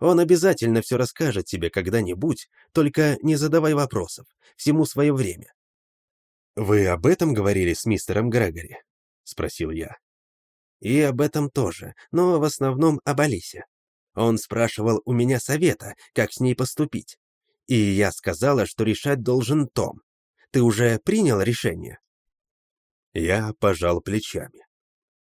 Speaker 2: Он обязательно все расскажет тебе когда-нибудь, только не задавай вопросов, всему свое время».
Speaker 1: «Вы об этом говорили с мистером Грегори?» — спросил я.
Speaker 2: И об этом тоже, но в основном об Алисе. Он спрашивал у меня совета, как с ней поступить. И я сказала, что решать должен Том. Ты уже принял решение?»
Speaker 1: Я пожал плечами.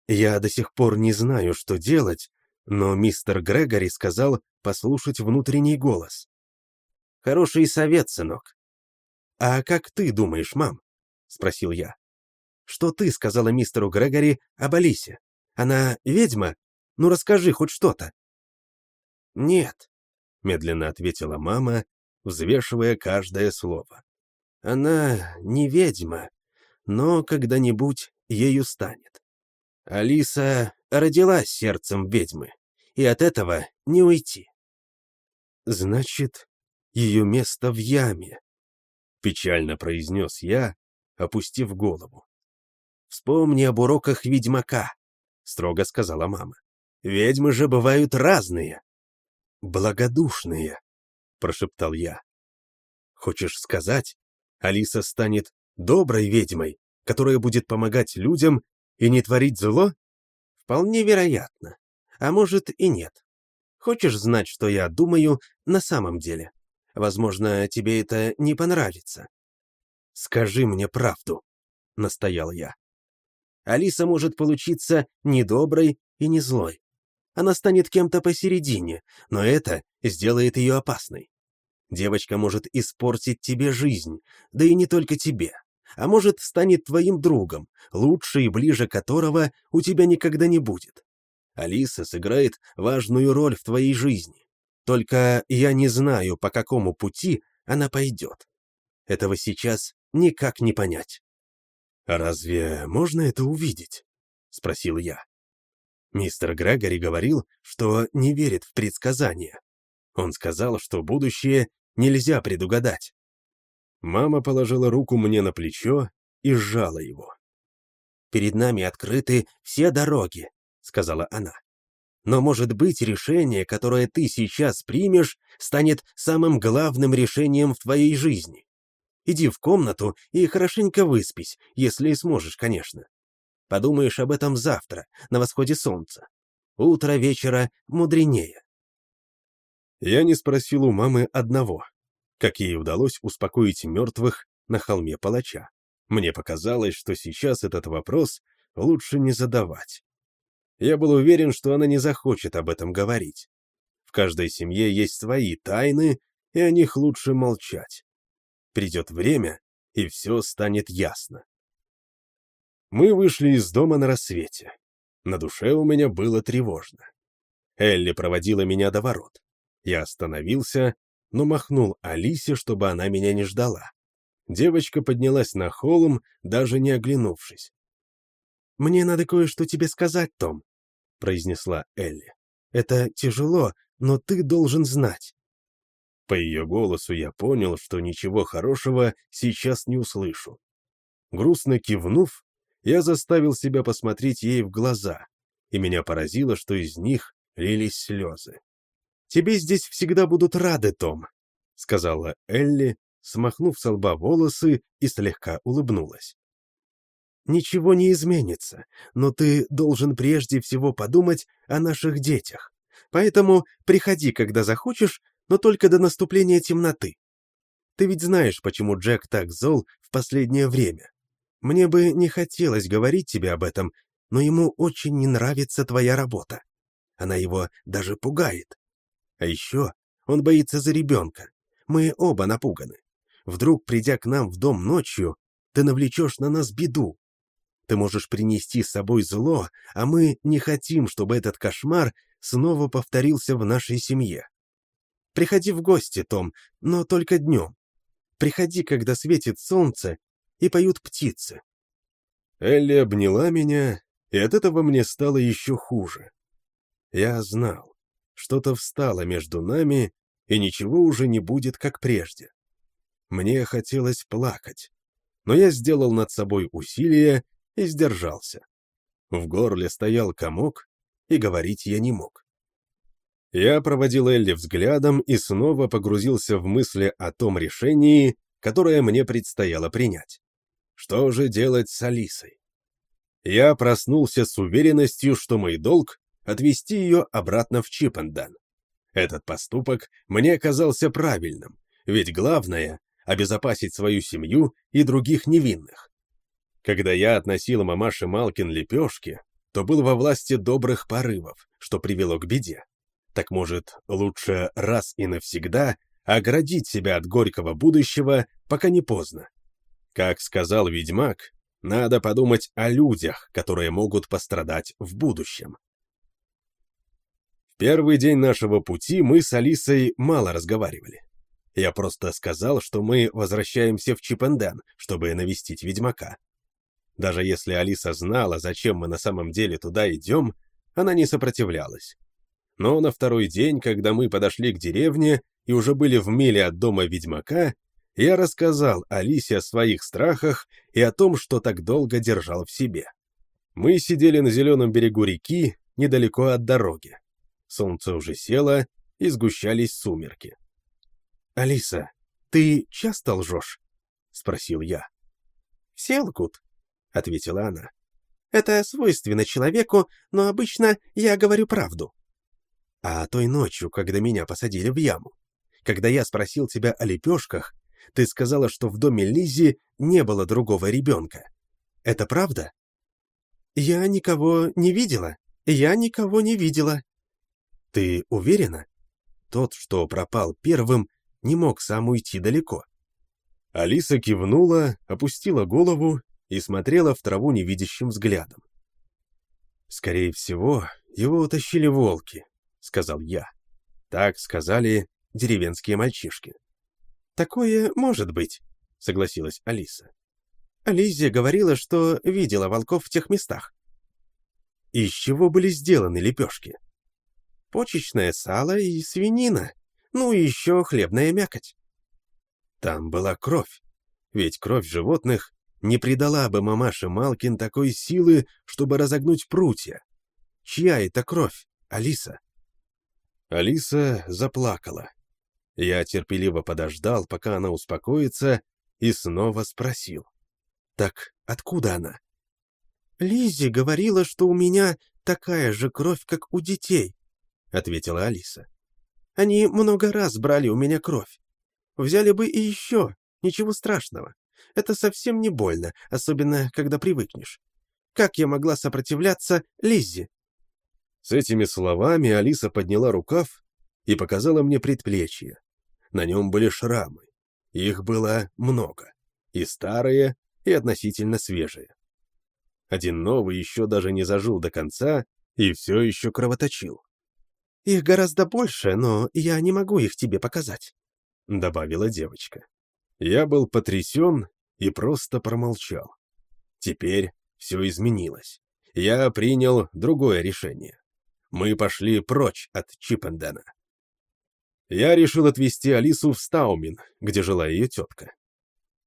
Speaker 1: Я до сих пор не знаю, что делать, но мистер Грегори сказал послушать внутренний голос.
Speaker 2: «Хороший совет, сынок». «А как ты думаешь, мам?» — спросил я. «Что ты сказала мистеру Грегори об Алисе?» Она ведьма? Ну расскажи хоть что-то».
Speaker 3: «Нет», —
Speaker 1: медленно ответила мама, взвешивая каждое слово.
Speaker 3: «Она не ведьма, но когда-нибудь ею станет. Алиса родилась сердцем ведьмы, и от этого не уйти».
Speaker 1: «Значит, ее место в яме», — печально произнес я, опустив голову.
Speaker 3: «Вспомни об уроках ведьмака строго сказала мама. Ведьмы же бывают разные.
Speaker 1: Благодушные, прошептал я. Хочешь сказать, Алиса станет доброй ведьмой, которая будет помогать людям и не творить зло?
Speaker 3: Вполне вероятно.
Speaker 2: А может и нет. Хочешь знать, что я думаю на самом деле? Возможно, тебе это не понравится. Скажи мне правду, настоял я. Алиса может получиться не доброй и не злой. Она станет кем-то посередине, но это сделает ее опасной. Девочка может испортить тебе жизнь, да и не только тебе, а может станет твоим другом, лучше и ближе которого у тебя никогда не будет. Алиса сыграет важную роль в твоей жизни. Только я не знаю, по какому пути она пойдет. Этого сейчас никак не понять.
Speaker 1: «Разве можно это увидеть?» — спросил я. Мистер Грегори говорил, что не верит в предсказания. Он сказал, что будущее нельзя предугадать. Мама положила руку мне на плечо и сжала его.
Speaker 2: «Перед нами открыты все дороги», — сказала она. «Но, может быть, решение, которое ты сейчас примешь, станет самым главным решением в твоей жизни. Иди в комнату и хорошенько выспись, если сможешь, конечно. Подумаешь об этом завтра, на восходе солнца. Утро вечера мудренее.
Speaker 1: Я не спросил у мамы одного, как ей удалось успокоить мертвых на холме палача. Мне показалось, что сейчас этот вопрос лучше не задавать. Я был уверен, что она не захочет об этом говорить. В каждой семье есть свои тайны, и о них лучше молчать. Придет время, и все станет ясно. Мы вышли из дома на рассвете. На душе у меня было тревожно. Элли проводила меня до ворот. Я остановился, но махнул Алисе, чтобы она меня не ждала. Девочка поднялась на холм, даже не оглянувшись.
Speaker 2: «Мне надо кое-что тебе сказать, Том», — произнесла Элли. «Это тяжело, но ты должен знать.
Speaker 1: По ее голосу я понял, что ничего хорошего сейчас не услышу. Грустно кивнув, я заставил себя посмотреть ей в глаза, и меня поразило, что из них лились слезы.
Speaker 2: «Тебе здесь всегда будут рады, Том», — сказала
Speaker 1: Элли, смахнув со лба волосы и слегка улыбнулась.
Speaker 2: «Ничего не изменится, но ты должен прежде всего подумать о наших детях. Поэтому приходи, когда захочешь, но только до наступления темноты. Ты ведь знаешь, почему Джек так зол в последнее время. Мне бы не хотелось говорить тебе об этом, но ему очень не нравится твоя работа. Она его даже пугает. А еще он боится за ребенка. Мы оба напуганы. Вдруг, придя к нам в дом ночью, ты навлечешь на нас беду. Ты можешь принести с собой зло, а мы не хотим, чтобы этот кошмар снова повторился в нашей семье. Приходи в гости, Том, но только днем. Приходи, когда светит солнце и поют птицы».
Speaker 1: Элли обняла меня, и от этого мне стало еще хуже. Я знал, что-то встало между нами, и ничего уже не будет, как прежде. Мне хотелось плакать, но я сделал над собой усилие и сдержался. В горле стоял комок, и говорить я не мог. Я проводил Элли взглядом и снова погрузился в мысли о том решении, которое мне предстояло принять. Что же делать с Алисой? Я проснулся с уверенностью, что мой долг — отвезти ее обратно в Чипендан. Этот поступок мне казался правильным, ведь главное — обезопасить свою семью и других невинных. Когда я относил мамаше Малкин лепешки, то был во власти добрых порывов, что привело к беде. Так может, лучше раз и навсегда оградить себя от горького будущего, пока не поздно. Как сказал ведьмак, надо подумать о людях, которые могут пострадать в будущем. В первый день нашего пути мы с Алисой мало разговаривали. Я просто сказал, что мы возвращаемся в Чипенден, чтобы навестить ведьмака. Даже если Алиса знала, зачем мы на самом деле туда идем, она не сопротивлялась. Но на второй день, когда мы подошли к деревне и уже были в миле от дома ведьмака, я рассказал Алисе о своих страхах и о том, что так долго держал в себе. Мы сидели на зеленом берегу реки, недалеко от дороги. Солнце уже село, и сгущались сумерки.
Speaker 2: «Алиса, ты часто лжешь?» — спросил я.
Speaker 3: «Все лгут», — ответила она.
Speaker 2: Это свойственно человеку, но обычно я говорю правду. А той ночью, когда меня посадили в яму, когда я спросил тебя о лепешках, ты сказала, что в доме Лизи не было другого ребенка. Это правда? Я никого не видела. Я никого не видела. Ты уверена? Тот, что пропал первым, не мог сам уйти далеко.
Speaker 1: Алиса кивнула, опустила голову и смотрела в траву невидящим взглядом. «Скорее всего, его утащили волки», — сказал я. Так сказали деревенские мальчишки.
Speaker 2: «Такое может быть», — согласилась Алиса. Лизия говорила, что видела волков в тех местах.
Speaker 1: Из чего были сделаны лепешки?
Speaker 2: Почечное сало и свинина, ну и еще хлебная мякоть.
Speaker 1: Там была кровь, ведь кровь животных не придала бы мамаше Малкин такой силы, чтобы разогнуть прутья. Чья это кровь, Алиса? Алиса заплакала. Я терпеливо подождал, пока она успокоится, и снова спросил. «Так откуда она?»
Speaker 2: Лизи говорила, что у меня такая же кровь, как у детей», — ответила Алиса. «Они много раз брали у меня кровь. Взяли бы и еще, ничего страшного. Это совсем не больно, особенно когда привыкнешь. Как я могла сопротивляться Лиззи?»
Speaker 1: С этими словами Алиса подняла рукав и показала мне предплечье. На нем были шрамы. Их было много. И старые, и относительно свежие. Один новый еще даже не зажил до конца и все еще кровоточил.
Speaker 2: «Их гораздо больше, но я не могу их тебе показать», —
Speaker 1: добавила девочка. Я был потрясен и просто промолчал. Теперь все изменилось. Я принял другое решение. Мы пошли прочь от Чипендена я решил отвезти Алису в Стаумин, где жила ее тетка.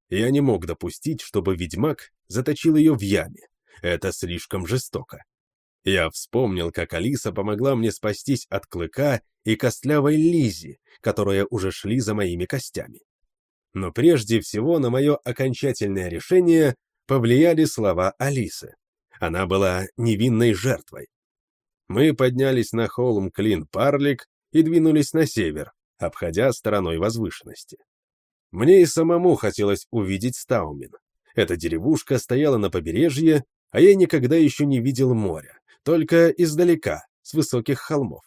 Speaker 1: Я не мог допустить, чтобы ведьмак заточил ее в яме. Это слишком жестоко. Я вспомнил, как Алиса помогла мне спастись от клыка и костлявой Лизи, которые уже шли за моими костями. Но прежде всего на мое окончательное решение повлияли слова Алисы. Она была невинной жертвой. Мы поднялись на холм Клин-Парлик и двинулись на север, обходя стороной возвышенности. Мне и самому хотелось увидеть Стаумин. Эта деревушка стояла на побережье, а я никогда еще не видел моря, только издалека, с высоких холмов.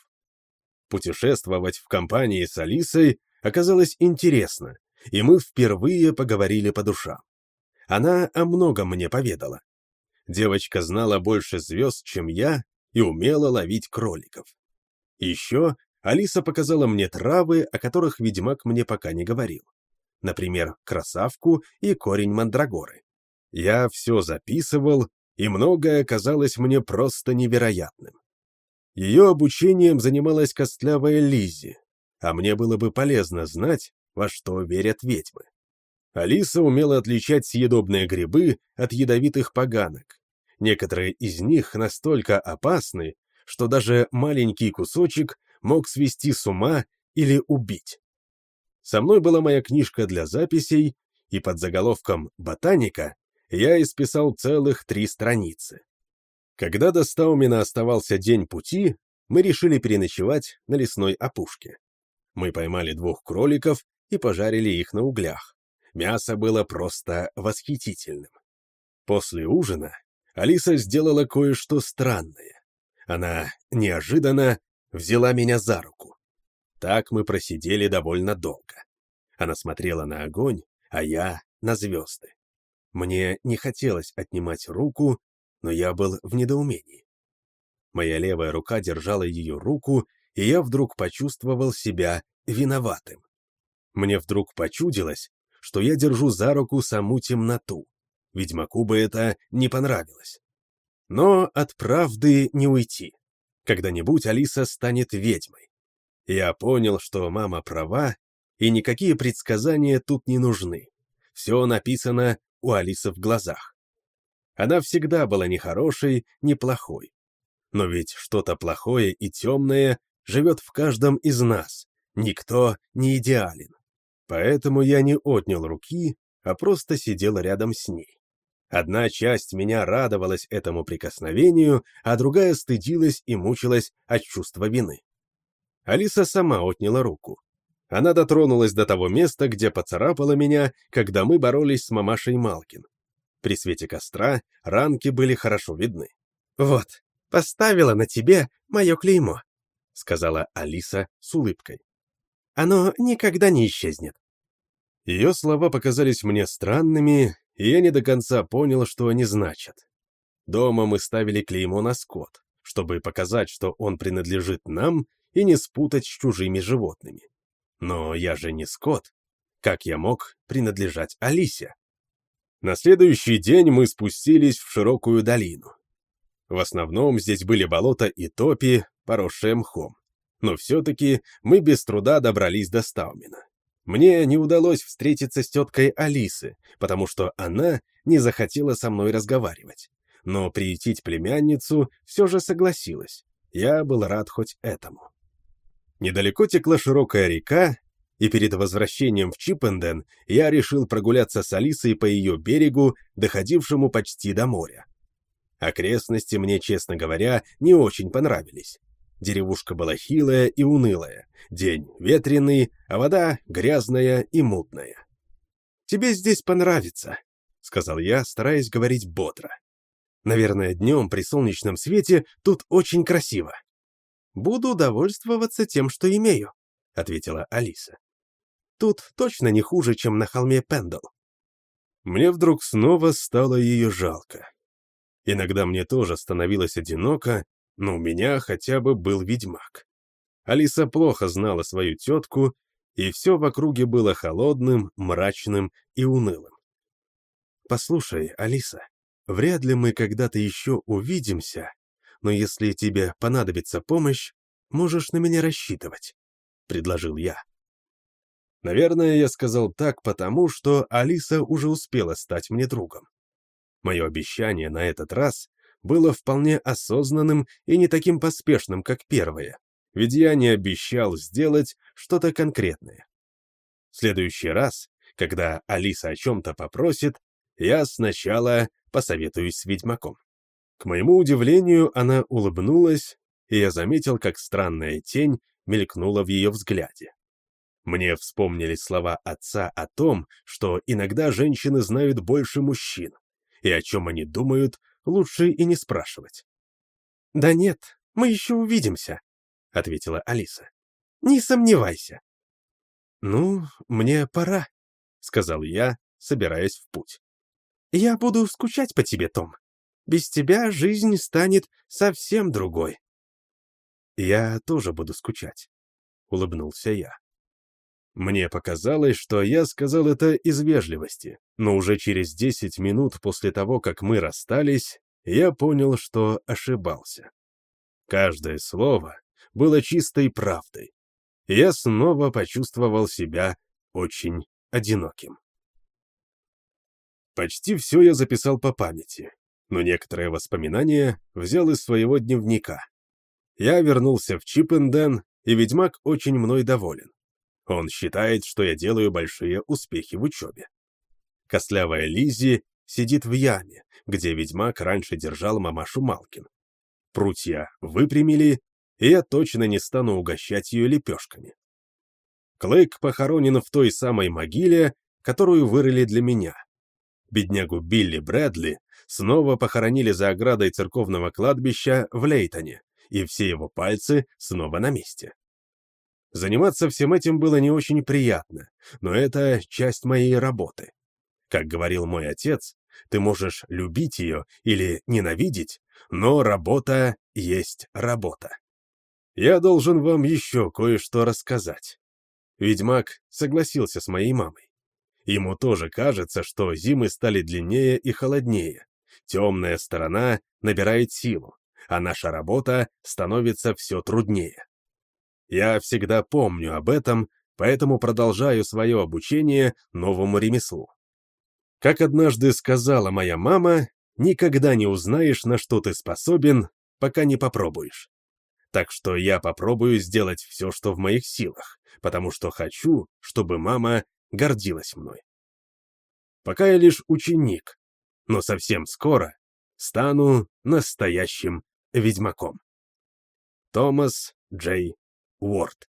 Speaker 1: Путешествовать в компании с Алисой оказалось интересно, и мы впервые поговорили по душам. Она о многом мне поведала. Девочка знала больше звезд, чем я, и умела ловить кроликов. Еще Алиса показала мне травы, о которых ведьмак мне пока не говорил. Например, красавку и корень мандрагоры. Я все записывал, и многое казалось мне просто невероятным. Ее обучением занималась костлявая Лиззи, а мне было бы полезно знать, во что верят ведьмы. Алиса умела отличать съедобные грибы от ядовитых поганок. Некоторые из них настолько опасны, что даже маленький кусочек мог свести с ума или убить. Со мной была моя книжка для записей, и под заголовком «Ботаника» я исписал целых три страницы. Когда до Стаумена оставался день пути, мы решили переночевать на лесной опушке. Мы поймали двух кроликов и пожарили их на углях. Мясо было просто восхитительным. После ужина Алиса сделала кое-что странное. Она неожиданно взяла меня за руку. Так мы просидели довольно долго. Она смотрела на огонь, а я — на звезды. Мне не хотелось отнимать руку, но я был в недоумении. Моя левая рука держала ее руку, и я вдруг почувствовал себя виноватым. Мне вдруг почудилось, что я держу за руку саму темноту. Ведьмаку бы это не понравилось. Но от правды не уйти. Когда-нибудь Алиса станет ведьмой. Я понял, что мама права, и никакие предсказания тут не нужны. Все написано у Алисы в глазах. Она всегда была ни хорошей, ни плохой. Но ведь что-то плохое и темное живет в каждом из нас. Никто не идеален. Поэтому я не отнял руки, а просто сидел рядом с ней. Одна часть меня радовалась этому прикосновению, а другая стыдилась и мучилась от чувства вины. Алиса сама отняла руку. Она дотронулась до того места, где поцарапала меня, когда мы боролись с мамашей Малкин. При свете костра ранки были хорошо видны.
Speaker 2: «Вот, поставила на тебе мое клеймо», — сказала Алиса с улыбкой. «Оно никогда не исчезнет».
Speaker 1: Ее слова показались мне странными, и я не до конца понял, что они значат. Дома мы ставили клеймо на скот, чтобы показать, что он принадлежит нам и не спутать с чужими животными. Но я же не скот. Как я мог принадлежать Алисе? На следующий день мы спустились в широкую долину. В основном здесь были болота и топи, поросшие мхом. Но все-таки мы без труда добрались до Стаумена. Мне не удалось встретиться с теткой Алисы, потому что она не захотела со мной разговаривать. Но приютить племянницу все же согласилась. Я был рад хоть этому. Недалеко текла широкая река, и перед возвращением в Чиппенден я решил прогуляться с Алисой по ее берегу, доходившему почти до моря. Окрестности мне, честно говоря, не очень понравились. Деревушка была хилая и унылая, день ветреный, а вода грязная и мутная. «Тебе здесь понравится», — сказал я, стараясь говорить бодро. «Наверное, днем при солнечном свете тут очень красиво». «Буду довольствоваться тем, что имею», — ответила Алиса. «Тут точно не хуже, чем на холме Пендл». Мне вдруг снова стало ее жалко. Иногда мне тоже становилось одиноко, но у меня хотя бы был ведьмак. Алиса плохо знала свою тетку, и все в округе было холодным, мрачным и унылым. «Послушай, Алиса, вряд ли мы когда-то еще увидимся, но если тебе понадобится помощь, можешь на меня рассчитывать», — предложил я. Наверное, я сказал так потому, что Алиса уже успела стать мне другом. Мое обещание на этот раз было вполне осознанным и не таким поспешным, как первое, ведь я не обещал сделать что-то конкретное. В следующий раз, когда Алиса о чем-то попросит, я сначала посоветуюсь с ведьмаком. К моему удивлению, она улыбнулась, и я заметил, как странная тень мелькнула в ее взгляде. Мне вспомнились слова отца о том, что иногда женщины знают больше мужчин, и о чем они думают, лучше и не спрашивать. «Да нет, мы еще увидимся», — ответила Алиса. «Не сомневайся». «Ну, мне пора», — сказал я, собираясь в путь. «Я буду скучать по тебе, Том. Без тебя жизнь станет совсем другой». «Я тоже буду скучать», — улыбнулся я. Мне показалось, что я сказал это из вежливости, но уже через десять минут после того, как мы расстались, я понял, что ошибался. Каждое слово было чистой правдой. Я снова почувствовал себя очень одиноким. Почти все я записал по памяти, но некоторые воспоминания взял из своего дневника. Я вернулся в Чиппенден, и ведьмак очень мной доволен. Он считает, что я делаю большие успехи в учебе. Костлявая Лизи сидит в яме, где ведьмак раньше держал мамашу Малкин. Прутья выпрямили, и я точно не стану угощать ее лепешками. Клык похоронен в той самой могиле, которую вырыли для меня. Беднягу Билли Брэдли снова похоронили за оградой церковного кладбища в Лейтоне, и все его пальцы снова на месте. Заниматься всем этим было не очень приятно, но это часть моей работы. Как говорил мой отец, ты можешь любить ее или ненавидеть, но работа есть работа. Я должен вам еще кое-что рассказать. Ведьмак согласился с моей мамой. Ему тоже кажется, что зимы стали длиннее и холоднее. Темная сторона набирает силу, а наша работа становится все труднее. Я всегда помню об этом, поэтому продолжаю свое обучение новому ремеслу. Как однажды сказала моя мама, никогда не узнаешь, на что ты способен, пока не попробуешь. Так что я попробую сделать все, что в моих силах, потому что хочу, чтобы мама гордилась мной. Пока я лишь ученик, но совсем скоро стану настоящим ведьмаком. Томас Джей Уорд